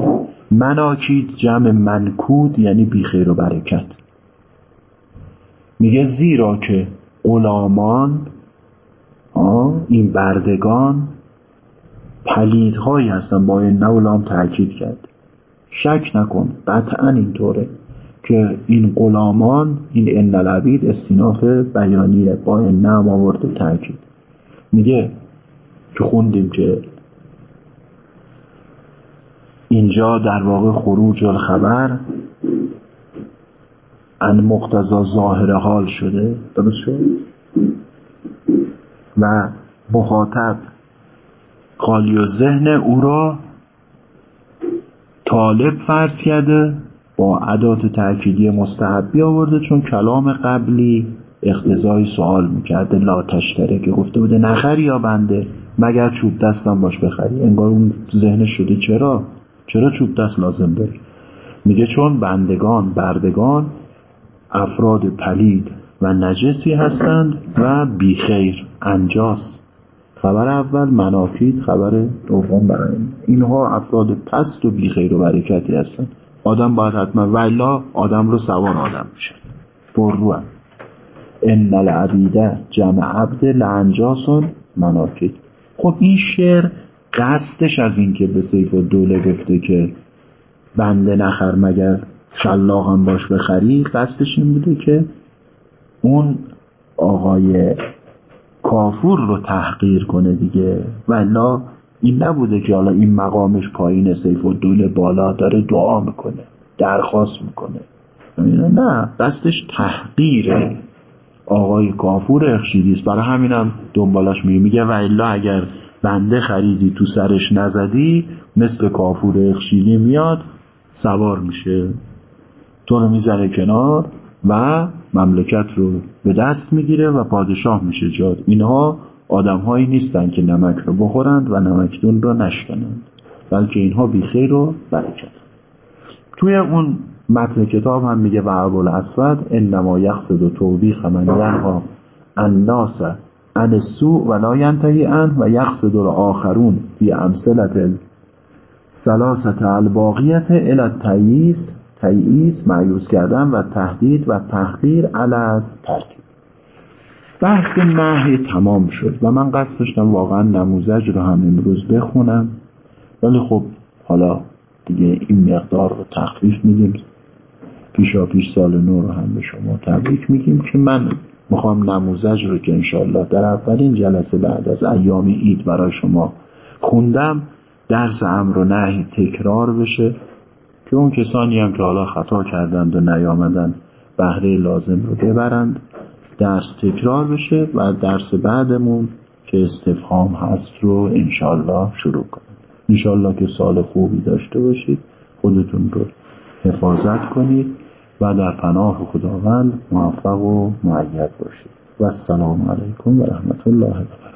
مناکید جمع منکود یعنی بیخیر و برکت. میگه زیرا که غلامان این بردگان پلیدهایی هستن با این نولام تاکید کرد. شک نکن قطعا اینطوره که این غلامان این ان العبید استیناف بیانیه با این نام آورده تاکید. میگه که خوندیم که اینجا در واقع خروج الخبر ان مقتضا ظاهر حال شده. درست شد؟ و مخاطب. خالی و ذهن او را طالب فرض کرده با عدات تأکیدی مستحبی آورده چون کلام قبلی اقتضای سوال می‌کرده لا تشتره که گفته بوده نخری یا بنده؟ مگر چوب دستم باش بخری؟ انگار اون ذهنش شده. چرا؟ چرا چوب دست لازم داری؟ میگه چون بندگان بردگان افراد پلید و نجسی هستند و بیخیر انجاس خبر اول منافید خبر دوم برای اینها افراد پست و بیخیر و برکتی هستند. آدم باید حتما ولا آدم رو سوار آدم میشه. برو. ان العبیده جمع عبد لانجاسون منافید خب این شعر قصدش از اینکه به سیف و دوله گفته که بنده نخر مگر شلاق هم باش بخری قصدش این بوده که اون آقای کافور رو تحقیر کنه دیگه. و این نبوده که حالا این مقامش پایین سیف و دوله بالا داره دعا می‌کنه درخواست می‌کنه. نه دستش تحقیره. آقای کافور اخشیدیست برای همینم دنبالش میگه میگه و الا اگر بنده خریدی تو سرش نزدی مثل کافور اخشیدی میاد سوار میشه. تو رو می‌زنه کنار و مملکت رو به دست می‌گیره و پادشاه میشه جاد. اینها آدم هایی نیستن که نمک رو بخورند و نمکدون رو نشکنند بلکه اینها بیخیر و برکت. توی اون متن کتاب هم میگه و ابو اسود انما یقصد و توبیخ من ینها الناس عن السوء ولا ینتهی ان و یقصد آخرون فی امثلت سلاست الباقیت الى تییس تییس معیوز کردن و تهدید و تحقیر علی ترکیب. بحث نهی تمام شد و من قصد داشتم واقعا نموزج رو هم امروز بخونم. ولی خب حالا دیگه این مقدار رو تخفیف میدیم. پیشا پیش سال نو رو هم به شما تبریک میگیم که من می‌خوام نموزج رو که انشالله در اولین جلسه بعد از ایام عید برای شما خوندم درس امر و نهی تکرار بشه. که اون کسانی هم که حالا خطا کردند و نیامدن بهره لازم رو ببرند درس تکرار بشه و درس بعدمون که استفهام هست رو انشالله شروع کنیم. انشالله که سال خوبی داشته باشید خودتون رو حفاظت کنید و در پناه خداوند موفق و معید باشید. و السلام علیکم و رحمت الله و